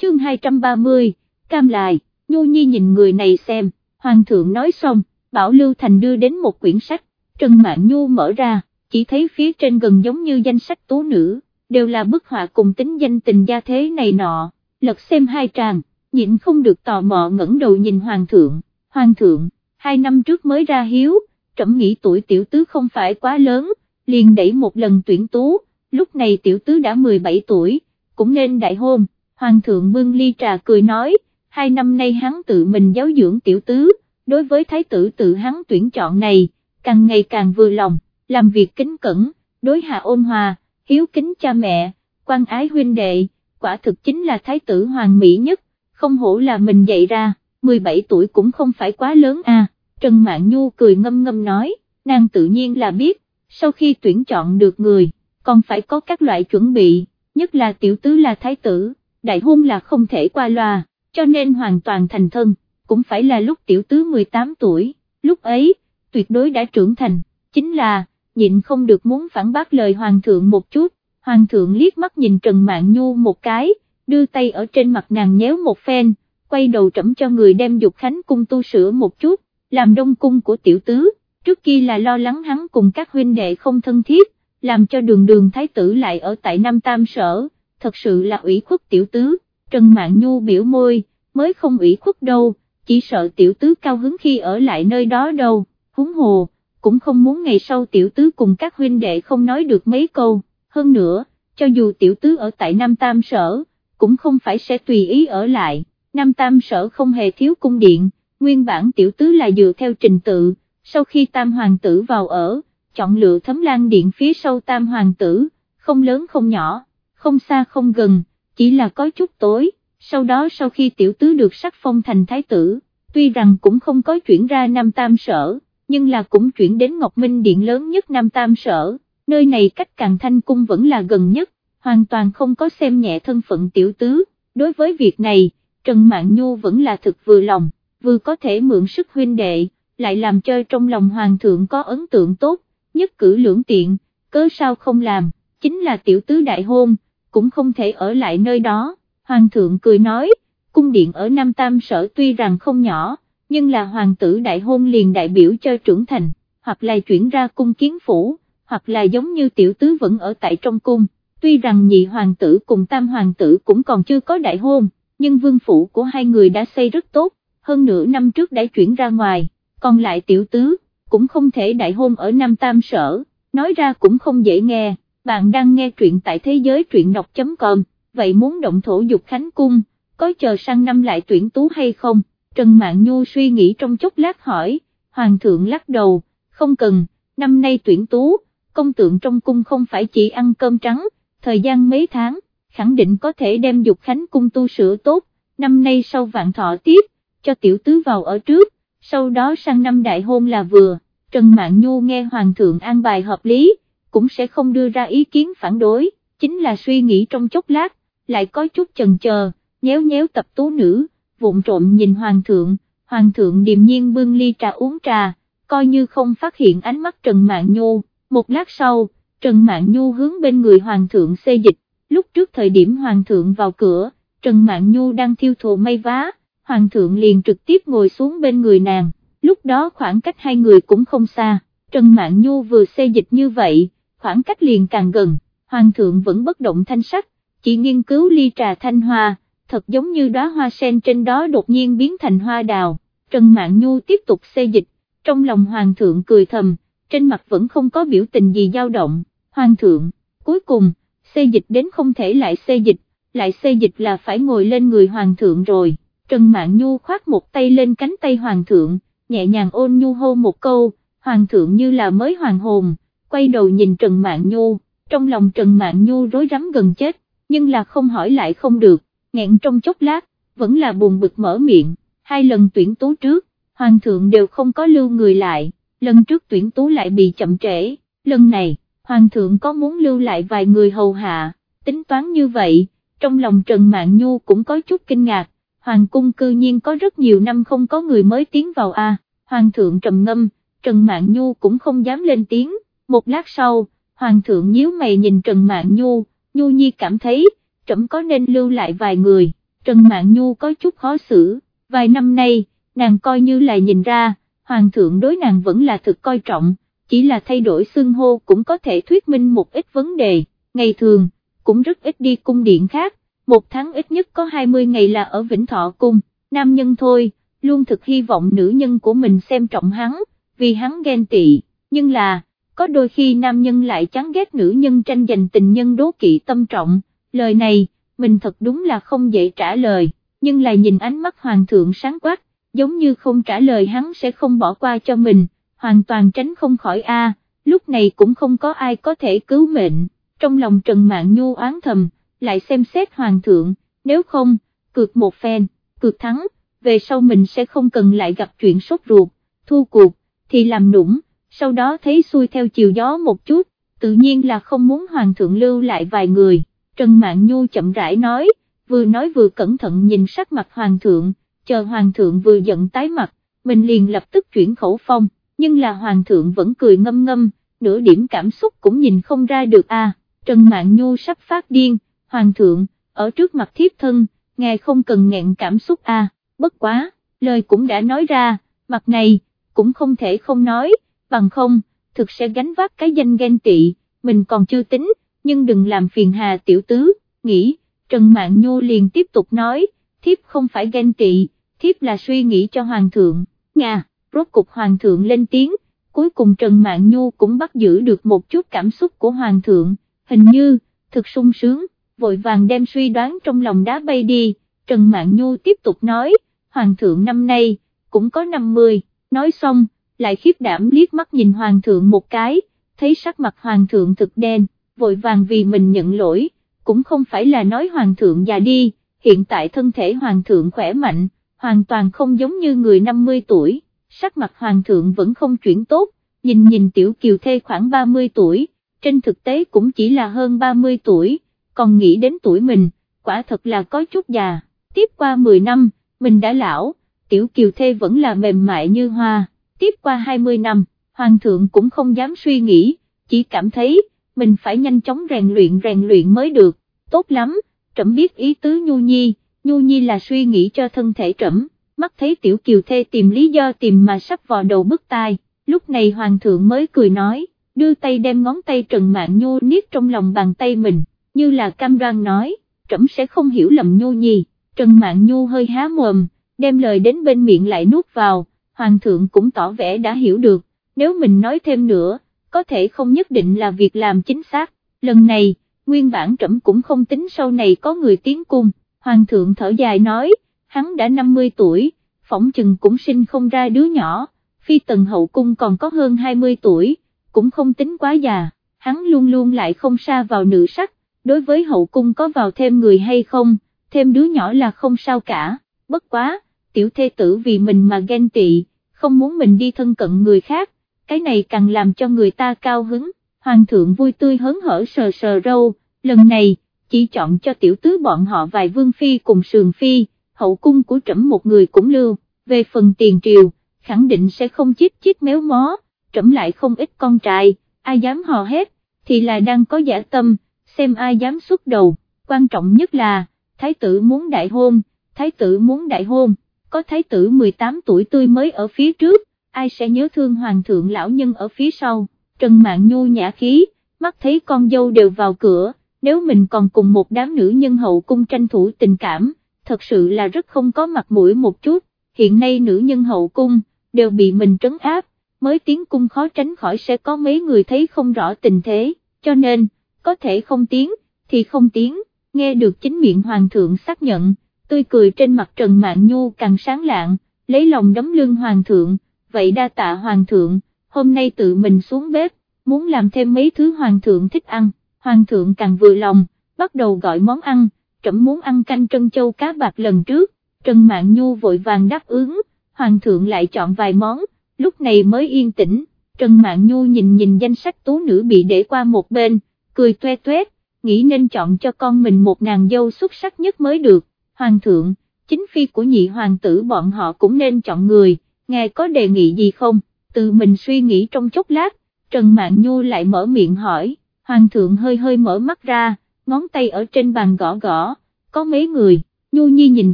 chương 230, cam lại, Nhu Nhi nhìn người này xem. Hoàng thượng nói xong, Bảo Lưu Thành đưa đến một quyển sách, Trần Mạn Nhu mở ra, chỉ thấy phía trên gần giống như danh sách tố nữ, đều là bức họa cùng tính danh tình gia thế này nọ, lật xem hai trang, nhịn không được tò mò ngẩng đầu nhìn Hoàng thượng, Hoàng thượng, hai năm trước mới ra hiếu, trẫm nghĩ tuổi tiểu tứ không phải quá lớn, liền đẩy một lần tuyển tú, lúc này tiểu tứ đã 17 tuổi, cũng nên đại hôn, Hoàng thượng bưng ly trà cười nói, hai năm nay hắn tự mình giáo dưỡng tiểu tứ, đối với thái tử tự hắn tuyển chọn này, càng ngày càng vừa lòng, làm việc kính cẩn, đối hạ ôn hòa, hiếu kính cha mẹ, quan ái huynh đệ, quả thực chính là thái tử hoàng mỹ nhất, không hổ là mình dạy ra, 17 tuổi cũng không phải quá lớn à, Trần Mạn Nhu cười ngâm ngâm nói, nàng tự nhiên là biết, sau khi tuyển chọn được người, còn phải có các loại chuẩn bị, nhất là tiểu tứ là thái tử, đại hôn là không thể qua loa cho nên hoàn toàn thành thân, cũng phải là lúc tiểu tứ 18 tuổi, lúc ấy, tuyệt đối đã trưởng thành, chính là, nhịn không được muốn phản bác lời hoàng thượng một chút, hoàng thượng liếc mắt nhìn Trần Mạn Nhu một cái, đưa tay ở trên mặt nàng nhéo một phen, quay đầu trẫm cho người đem dục khánh cung tu sửa một chút, làm đông cung của tiểu tứ, trước kia là lo lắng hắn cùng các huynh đệ không thân thiết, làm cho đường đường thái tử lại ở tại Nam Tam Sở, thật sự là ủy khuất tiểu tứ, Trần Mạn Nhu biểu môi, mới không ủy khuất đâu, chỉ sợ tiểu tứ cao hứng khi ở lại nơi đó đâu, húng hồ, cũng không muốn ngày sau tiểu tứ cùng các huynh đệ không nói được mấy câu, hơn nữa, cho dù tiểu tứ ở tại Nam Tam Sở, cũng không phải sẽ tùy ý ở lại, Nam Tam Sở không hề thiếu cung điện, nguyên bản tiểu tứ là dựa theo trình tự, sau khi Tam Hoàng tử vào ở, chọn lựa thấm lan điện phía sau Tam Hoàng tử, không lớn không nhỏ, không xa không gần chỉ là có chút tối, sau đó sau khi tiểu tứ được sắc phong thành thái tử, tuy rằng cũng không có chuyển ra Nam Tam Sở, nhưng là cũng chuyển đến Ngọc Minh Điện lớn nhất Nam Tam Sở, nơi này cách Càng Thanh Cung vẫn là gần nhất, hoàn toàn không có xem nhẹ thân phận tiểu tứ, đối với việc này, Trần Mạn Nhu vẫn là thực vừa lòng, vừa có thể mượn sức huynh đệ, lại làm cho trong lòng Hoàng thượng có ấn tượng tốt, nhất cử lưỡng tiện, cớ sao không làm, chính là tiểu tứ đại hôn cũng không thể ở lại nơi đó, hoàng thượng cười nói, cung điện ở Nam Tam sở tuy rằng không nhỏ, nhưng là hoàng tử đại hôn liền đại biểu cho trưởng thành, hoặc là chuyển ra cung kiến phủ, hoặc là giống như tiểu tứ vẫn ở tại trong cung, tuy rằng nhị hoàng tử cùng tam hoàng tử cũng còn chưa có đại hôn, nhưng vương phủ của hai người đã xây rất tốt, hơn nửa năm trước đã chuyển ra ngoài, còn lại tiểu tứ, cũng không thể đại hôn ở Nam Tam sở, nói ra cũng không dễ nghe bạn đang nghe truyện tại thế giới truyện đọc.com, vậy muốn động thổ dục khánh cung, có chờ sang năm lại tuyển tú hay không? Trần Mạn Nhu suy nghĩ trong chốc lát hỏi, Hoàng thượng lắc đầu, không cần, năm nay tuyển tú, công tượng trong cung không phải chỉ ăn cơm trắng, thời gian mấy tháng, khẳng định có thể đem dục khánh cung tu sửa tốt, năm nay sau vạn thọ tiếp, cho tiểu tứ vào ở trước, sau đó sang năm đại hôn là vừa, Trần Mạn Nhu nghe Hoàng thượng an bài hợp lý, cũng sẽ không đưa ra ý kiến phản đối, chính là suy nghĩ trong chốc lát, lại có chút chần chờ, nhéo nhéo tập tú nữ, vụng trộm nhìn hoàng thượng, hoàng thượng điềm nhiên bưng ly trà uống trà, coi như không phát hiện ánh mắt Trần Mạn Nhu, một lát sau, Trần Mạn Nhu hướng bên người hoàng thượng xê dịch, lúc trước thời điểm hoàng thượng vào cửa, Trần Mạn Nhu đang thiêu thụ mây vá, hoàng thượng liền trực tiếp ngồi xuống bên người nàng, lúc đó khoảng cách hai người cũng không xa, Trần Mạn Nhu vừa xê dịch như vậy, khoảng cách liền càng gần, hoàng thượng vẫn bất động thanh sắc, chỉ nghiên cứu ly trà thanh hoa, thật giống như đóa hoa sen trên đó đột nhiên biến thành hoa đào, Trần Mạn Nhu tiếp tục xê dịch, trong lòng hoàng thượng cười thầm, trên mặt vẫn không có biểu tình gì dao động, hoàng thượng, cuối cùng, xê dịch đến không thể lại xê dịch, lại xê dịch là phải ngồi lên người hoàng thượng rồi, Trần Mạn Nhu khoát một tay lên cánh tay hoàng thượng, nhẹ nhàng ôn nhu hô một câu, hoàng thượng như là mới hoàng hồn, quay đầu nhìn Trần Mạn Nhu, trong lòng Trần Mạn Nhu rối rắm gần chết, nhưng là không hỏi lại không được, nghẹn trong chốc lát, vẫn là buồn bực mở miệng, hai lần tuyển tú trước, hoàng thượng đều không có lưu người lại, lần trước tuyển tú lại bị chậm trễ, lần này, hoàng thượng có muốn lưu lại vài người hầu hạ, tính toán như vậy, trong lòng Trần Mạn Nhu cũng có chút kinh ngạc, hoàng cung cư nhiên có rất nhiều năm không có người mới tiến vào a. hoàng thượng trầm ngâm, Trần Mạn Nhu cũng không dám lên tiếng, một lát sau, hoàng thượng nhíu mày nhìn Trần Mạn Nhu, Nhu Nhi cảm thấy, trẫm có nên lưu lại vài người, Trần Mạn Nhu có chút khó xử, vài năm nay, nàng coi như là nhìn ra, hoàng thượng đối nàng vẫn là thực coi trọng, chỉ là thay đổi xưng hô cũng có thể thuyết minh một ít vấn đề, ngày thường, cũng rất ít đi cung điện khác, một tháng ít nhất có 20 ngày là ở Vĩnh Thọ Cung, nam nhân thôi, luôn thực hy vọng nữ nhân của mình xem trọng hắn, vì hắn ghen tị, nhưng là, có đôi khi nam nhân lại chán ghét nữ nhân tranh giành tình nhân đố kỵ tâm trọng, lời này, mình thật đúng là không dễ trả lời, nhưng lại nhìn ánh mắt hoàng thượng sáng quát, giống như không trả lời hắn sẽ không bỏ qua cho mình, hoàn toàn tránh không khỏi a. lúc này cũng không có ai có thể cứu mệnh, trong lòng Trần Mạn Nhu oán thầm, lại xem xét hoàng thượng, nếu không, cược một phen, cược thắng, về sau mình sẽ không cần lại gặp chuyện sốt ruột, thu cuộc, thì làm nũng, sau đó thấy xuôi theo chiều gió một chút, tự nhiên là không muốn hoàng thượng lưu lại vài người, Trần Mạn Nhu chậm rãi nói, vừa nói vừa cẩn thận nhìn sắc mặt hoàng thượng, chờ hoàng thượng vừa giận tái mặt, mình liền lập tức chuyển khẩu phong, nhưng là hoàng thượng vẫn cười ngâm ngâm, nửa điểm cảm xúc cũng nhìn không ra được a. Trần Mạn Nhu sắp phát điên, hoàng thượng, ở trước mặt thiếp thân, ngài không cần nghẹn cảm xúc a. bất quá, lời cũng đã nói ra, mặt này, cũng không thể không nói, bằng không, thực sẽ gánh vác cái danh ghen tị, mình còn chưa tính, nhưng đừng làm phiền hà tiểu tứ, nghĩ, Trần Mạn Nhu liền tiếp tục nói, thiếp không phải ghen tị, thiếp là suy nghĩ cho hoàng thượng, Nga, rốt cục hoàng thượng lên tiếng, cuối cùng Trần Mạn Nhu cũng bắt giữ được một chút cảm xúc của hoàng thượng, hình như, thực sung sướng, vội vàng đem suy đoán trong lòng đá bay đi, Trần Mạn Nhu tiếp tục nói, hoàng thượng năm nay, cũng có 50, nói xong, lại khiếp đảm liếc mắt nhìn hoàng thượng một cái, thấy sắc mặt hoàng thượng thực đen, vội vàng vì mình nhận lỗi, cũng không phải là nói hoàng thượng già đi, hiện tại thân thể hoàng thượng khỏe mạnh, hoàn toàn không giống như người 50 tuổi, sắc mặt hoàng thượng vẫn không chuyển tốt, nhìn nhìn tiểu kiều thê khoảng 30 tuổi, trên thực tế cũng chỉ là hơn 30 tuổi, còn nghĩ đến tuổi mình, quả thật là có chút già, tiếp qua 10 năm, mình đã lão, tiểu kiều thê vẫn là mềm mại như hoa, tiếp qua 20 năm, hoàng thượng cũng không dám suy nghĩ, chỉ cảm thấy, mình phải nhanh chóng rèn luyện rèn luyện mới được, tốt lắm, trẫm biết ý tứ Nhu Nhi, Nhu Nhi là suy nghĩ cho thân thể trẫm, mắt thấy tiểu kiều thê tìm lý do tìm mà sắp vào đầu bức tai, lúc này hoàng thượng mới cười nói, đưa tay đem ngón tay Trần Mạn Nhu niết trong lòng bàn tay mình, như là cam đoan nói, trẫm sẽ không hiểu lầm Nhu Nhi, Trần Mạn Nhu hơi há mồm, đem lời đến bên miệng lại nuốt vào, hoàng thượng cũng tỏ vẻ đã hiểu được, nếu mình nói thêm nữa, có thể không nhất định là việc làm chính xác, lần này, nguyên bản trẫm cũng không tính sau này có người tiến cung, hoàng thượng thở dài nói, hắn đã 50 tuổi, phỏng chừng cũng sinh không ra đứa nhỏ, phi tần hậu cung còn có hơn 20 tuổi, cũng không tính quá già, hắn luôn luôn lại không xa vào nữ sắc, đối với hậu cung có vào thêm người hay không, thêm đứa nhỏ là không sao cả, bất quá, tiểu thê tử vì mình mà ghen tị, không muốn mình đi thân cận người khác, cái này càng làm cho người ta cao hứng, hoàng thượng vui tươi hớn hở sờ sờ râu, lần này, chỉ chọn cho tiểu tứ bọn họ vài vương phi cùng sườn phi, hậu cung của trẫm một người cũng lưu, về phần tiền triều, khẳng định sẽ không chít chít méo mó, trẫm lại không ít con trai, ai dám hò hét, thì là đang có giả tâm, xem ai dám xuất đầu, quan trọng nhất là, thái tử muốn đại hôn, thái tử muốn đại hôn, có thái tử 18 tuổi tươi mới ở phía trước, ai sẽ nhớ thương hoàng thượng lão nhân ở phía sau, Trần Mạn Nhu nhã khí, mắt thấy con dâu đều vào cửa, nếu mình còn cùng một đám nữ nhân hậu cung tranh thủ tình cảm, thật sự là rất không có mặt mũi một chút, hiện nay nữ nhân hậu cung, đều bị mình trấn áp, mới tiến cung khó tránh khỏi sẽ có mấy người thấy không rõ tình thế, cho nên, có thể không tiến, thì không tiến, nghe được chính miệng hoàng thượng xác nhận, tươi cười trên mặt Trần Mạn Nhu càng sáng lạng, lấy lòng đấm lưng hoàng thượng, vậy đa tạ hoàng thượng, hôm nay tự mình xuống bếp, muốn làm thêm mấy thứ hoàng thượng thích ăn, hoàng thượng càng vừa lòng, bắt đầu gọi món ăn, trẫm muốn ăn canh trân châu cá bạc lần trước, Trần Mạn Nhu vội vàng đáp ứng, hoàng thượng lại chọn vài món, lúc này mới yên tĩnh, Trần Mạn Nhu nhìn nhìn danh sách tú nữ bị để qua một bên, cười tuê tuét, nghĩ nên chọn cho con mình một nàng dâu xuất sắc nhất mới được, hoàng thượng, chính phi của nhị hoàng tử bọn họ cũng nên chọn người, ngài có đề nghị gì không, tự mình suy nghĩ trong chốc lát, Trần Mạn Nhu lại mở miệng hỏi, hoàng thượng hơi hơi mở mắt ra, ngón tay ở trên bàn gõ gõ, có mấy người, Nhu Nhi nhìn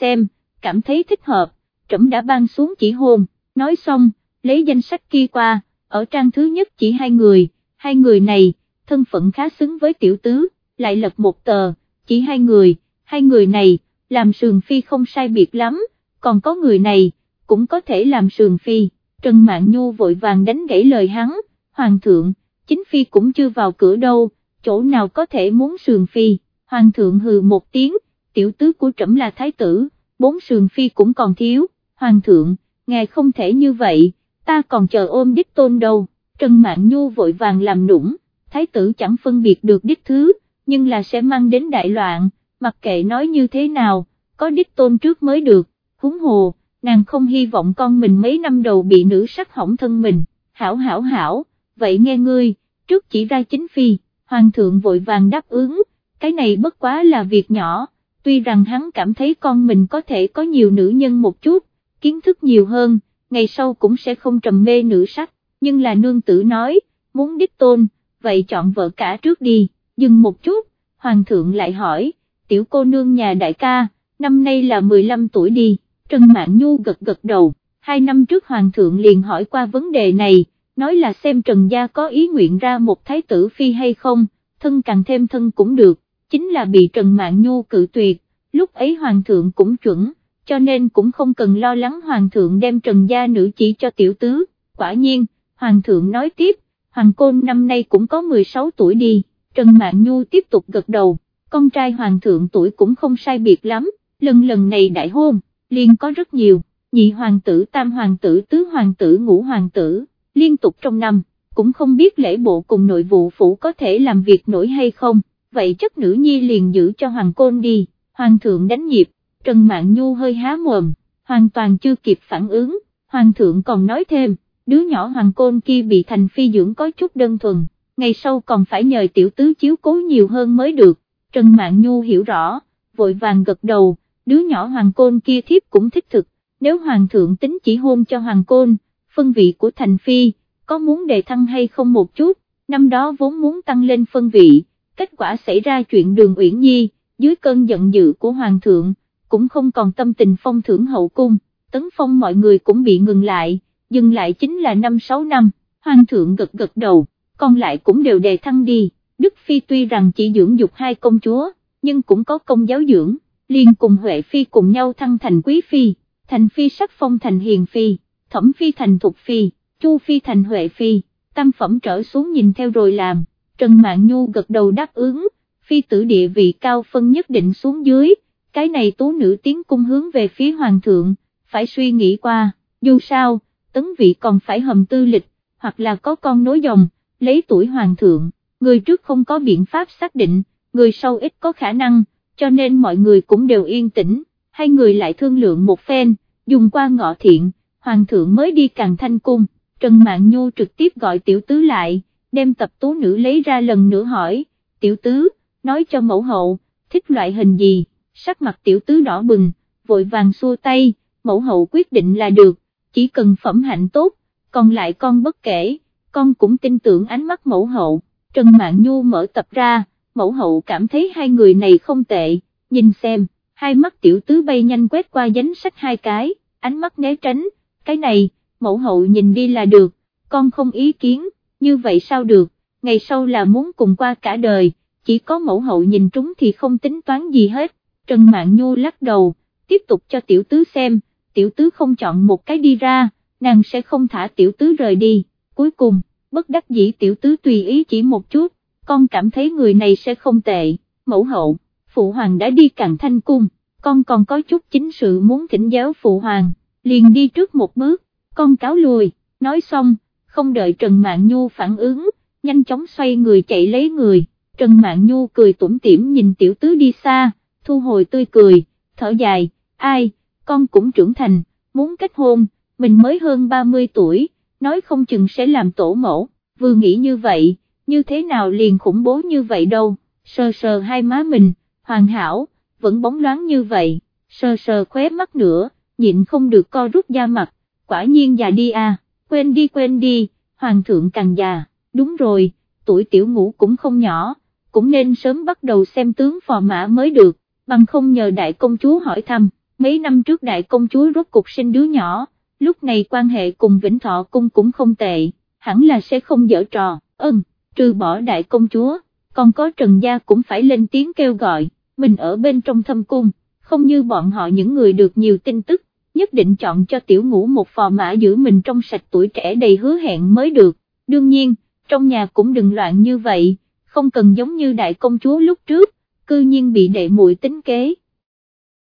xem, cảm thấy thích hợp, trẫm đã ban xuống chỉ hôn, nói xong, lấy danh sách kia qua, ở trang thứ nhất chỉ hai người, hai người này, thân phận khá xứng với tiểu tứ, lại lật một tờ, chỉ hai người, hai người này, làm sườn phi không sai biệt lắm, còn có người này, cũng có thể làm sườn phi, Trần Mạn Nhu vội vàng đánh gãy lời hắn, Hoàng thượng, chính phi cũng chưa vào cửa đâu, chỗ nào có thể muốn sườn phi, Hoàng thượng hừ một tiếng, tiểu tứ của trẫm là thái tử, bốn sườn phi cũng còn thiếu, Hoàng thượng, ngài không thể như vậy, ta còn chờ ôm đích tôn đâu, Trần Mạn Nhu vội vàng làm nũng, thái tử chẳng phân biệt được đích thứ, nhưng là sẽ mang đến đại loạn, mặc kệ nói như thế nào, có đích tôn trước mới được, húng hồ, nàng không hy vọng con mình mấy năm đầu bị nữ sắc hỏng thân mình, hảo hảo hảo, vậy nghe ngươi, trước chỉ ra chính phi, hoàng thượng vội vàng đáp ứng, cái này bất quá là việc nhỏ, tuy rằng hắn cảm thấy con mình có thể có nhiều nữ nhân một chút, kiến thức nhiều hơn, ngày sau cũng sẽ không trầm mê nữ sắc, nhưng là nương tử nói, muốn đích tôn, vậy chọn vợ cả trước đi, dừng một chút, hoàng thượng lại hỏi, tiểu cô nương nhà đại ca, năm nay là 15 tuổi đi, Trần Mạn Nhu gật gật đầu, hai năm trước hoàng thượng liền hỏi qua vấn đề này, nói là xem Trần Gia có ý nguyện ra một thái tử phi hay không, thân càng thêm thân cũng được, chính là bị Trần Mạn Nhu cự tuyệt, lúc ấy hoàng thượng cũng chuẩn, cho nên cũng không cần lo lắng hoàng thượng đem Trần Gia nữ chỉ cho tiểu tứ, quả nhiên, hoàng thượng nói tiếp, hoàng côn năm nay cũng có 16 tuổi đi, Trần Mạn Nhu tiếp tục gật đầu, con trai hoàng thượng tuổi cũng không sai biệt lắm, lần lần này đại hôn, liền có rất nhiều, nhị hoàng tử tam hoàng tử tứ hoàng tử ngũ hoàng tử, liên tục trong năm, cũng không biết lễ bộ cùng nội vụ phủ có thể làm việc nổi hay không, vậy chất nữ nhi liền giữ cho hoàng côn đi, hoàng thượng đánh nhịp, Trần mạng Nhu hơi há mồm, hoàn toàn chưa kịp phản ứng, hoàng thượng còn nói thêm, đứa nhỏ hoàng côn kia bị thành phi dưỡng có chút đơn thuần, ngày sau còn phải nhờ tiểu tứ chiếu cố nhiều hơn mới được, Trần Mạn Nhu hiểu rõ, vội vàng gật đầu, đứa nhỏ hoàng côn kia thiếp cũng thích thực, nếu hoàng thượng tính chỉ hôn cho hoàng côn, phân vị của thành phi, có muốn đề thăng hay không một chút, năm đó vốn muốn tăng lên phân vị, kết quả xảy ra chuyện đường Uyển Nhi, dưới cơn giận dữ của hoàng thượng, cũng không còn tâm tình phong thưởng hậu cung, tấn phong mọi người cũng bị ngừng lại, dừng lại chính là năm sáu năm, hoàng thượng gật gật đầu, còn lại cũng đều đề thăng đi, Đức Phi tuy rằng chỉ dưỡng dục hai công chúa, nhưng cũng có công giáo dưỡng, liền cùng Huệ Phi cùng nhau thăng thành Quý Phi, thành Phi sắc phong thành Hiền Phi, Thẩm Phi thành Thục Phi, Chu Phi thành Huệ Phi, tam phẩm trở xuống nhìn theo rồi làm, Trần Mạn Nhu gật đầu đáp ứng, Phi tử địa vị cao phân nhất định xuống dưới, cái này tú nữ tiến cung hướng về phía Hoàng thượng, phải suy nghĩ qua, dù sao, tấn vị còn phải hầm tư lịch, hoặc là có con nối dòng, lấy tuổi Hoàng thượng, người trước không có biện pháp xác định, người sau ít có khả năng, cho nên mọi người cũng đều yên tĩnh, hai người lại thương lượng một phen, dùng qua ngọ thiện, hoàng thượng mới đi càng thanh cung, Trần Mạn Nhu trực tiếp gọi tiểu tứ lại, đem tập tú nữ lấy ra lần nữa hỏi, tiểu tứ, nói cho mẫu hậu, thích loại hình gì, sắc mặt tiểu tứ đỏ bừng, vội vàng xua tay, mẫu hậu quyết định là được, chỉ cần phẩm hạnh tốt, còn lại con bất kể, con cũng tin tưởng ánh mắt mẫu hậu, Trần Mạn Nhu mở tập ra, mẫu hậu cảm thấy hai người này không tệ, nhìn xem, hai mắt tiểu tứ bay nhanh quét qua danh sách hai cái, ánh mắt né tránh, cái này, mẫu hậu nhìn đi là được, con không ý kiến, như vậy sao được, ngày sau là muốn cùng qua cả đời, chỉ có mẫu hậu nhìn trúng thì không tính toán gì hết, Trần Mạn Nhu lắc đầu, tiếp tục cho tiểu tứ xem, tiểu tứ không chọn một cái đi ra, nàng sẽ không thả tiểu tứ rời đi, cuối cùng, bất đắc dĩ tiểu tứ tùy ý chỉ một chút, con cảm thấy người này sẽ không tệ, mẫu hậu, phụ hoàng đã đi cạn thanh cung, con còn có chút chính sự muốn thỉnh giáo phụ hoàng, liền đi trước một bước, con cáo lùi, nói xong, không đợi Trần Mạn Nhu phản ứng, nhanh chóng xoay người chạy lấy người, Trần Mạn Nhu cười tủm tỉm nhìn tiểu tứ đi xa, thu hồi tươi cười, thở dài, ai, con cũng trưởng thành, muốn kết hôn, mình mới hơn 30 tuổi, nói không chừng sẽ làm tổ mẫu, vừa nghĩ như vậy, như thế nào liền khủng bố như vậy đâu, sờ sờ hai má mình, hoàn hảo, vẫn bóng loáng như vậy, sờ sờ khóe mắt nữa, nhịn không được co rút da mặt, quả nhiên già đi à, quên đi quên đi, hoàng thượng càng già, đúng rồi, tuổi tiểu ngũ cũng không nhỏ, cũng nên sớm bắt đầu xem tướng phò mã mới được, bằng không nhờ đại công chúa hỏi thăm, mấy năm trước đại công chúa rốt cục sinh đứa nhỏ, lúc này quan hệ cùng Vĩnh Thọ Cung cũng không tệ, hẳn là sẽ không dở trò, ơn, trừ bỏ đại công chúa, còn có Trần Gia cũng phải lên tiếng kêu gọi, mình ở bên trong thâm cung, không như bọn họ những người được nhiều tin tức, nhất định chọn cho tiểu ngũ một phò mã giữ mình trong sạch tuổi trẻ đầy hứa hẹn mới được, đương nhiên, trong nhà cũng đừng loạn như vậy, không cần giống như đại công chúa lúc trước, cư nhiên bị đệ muội tính kế.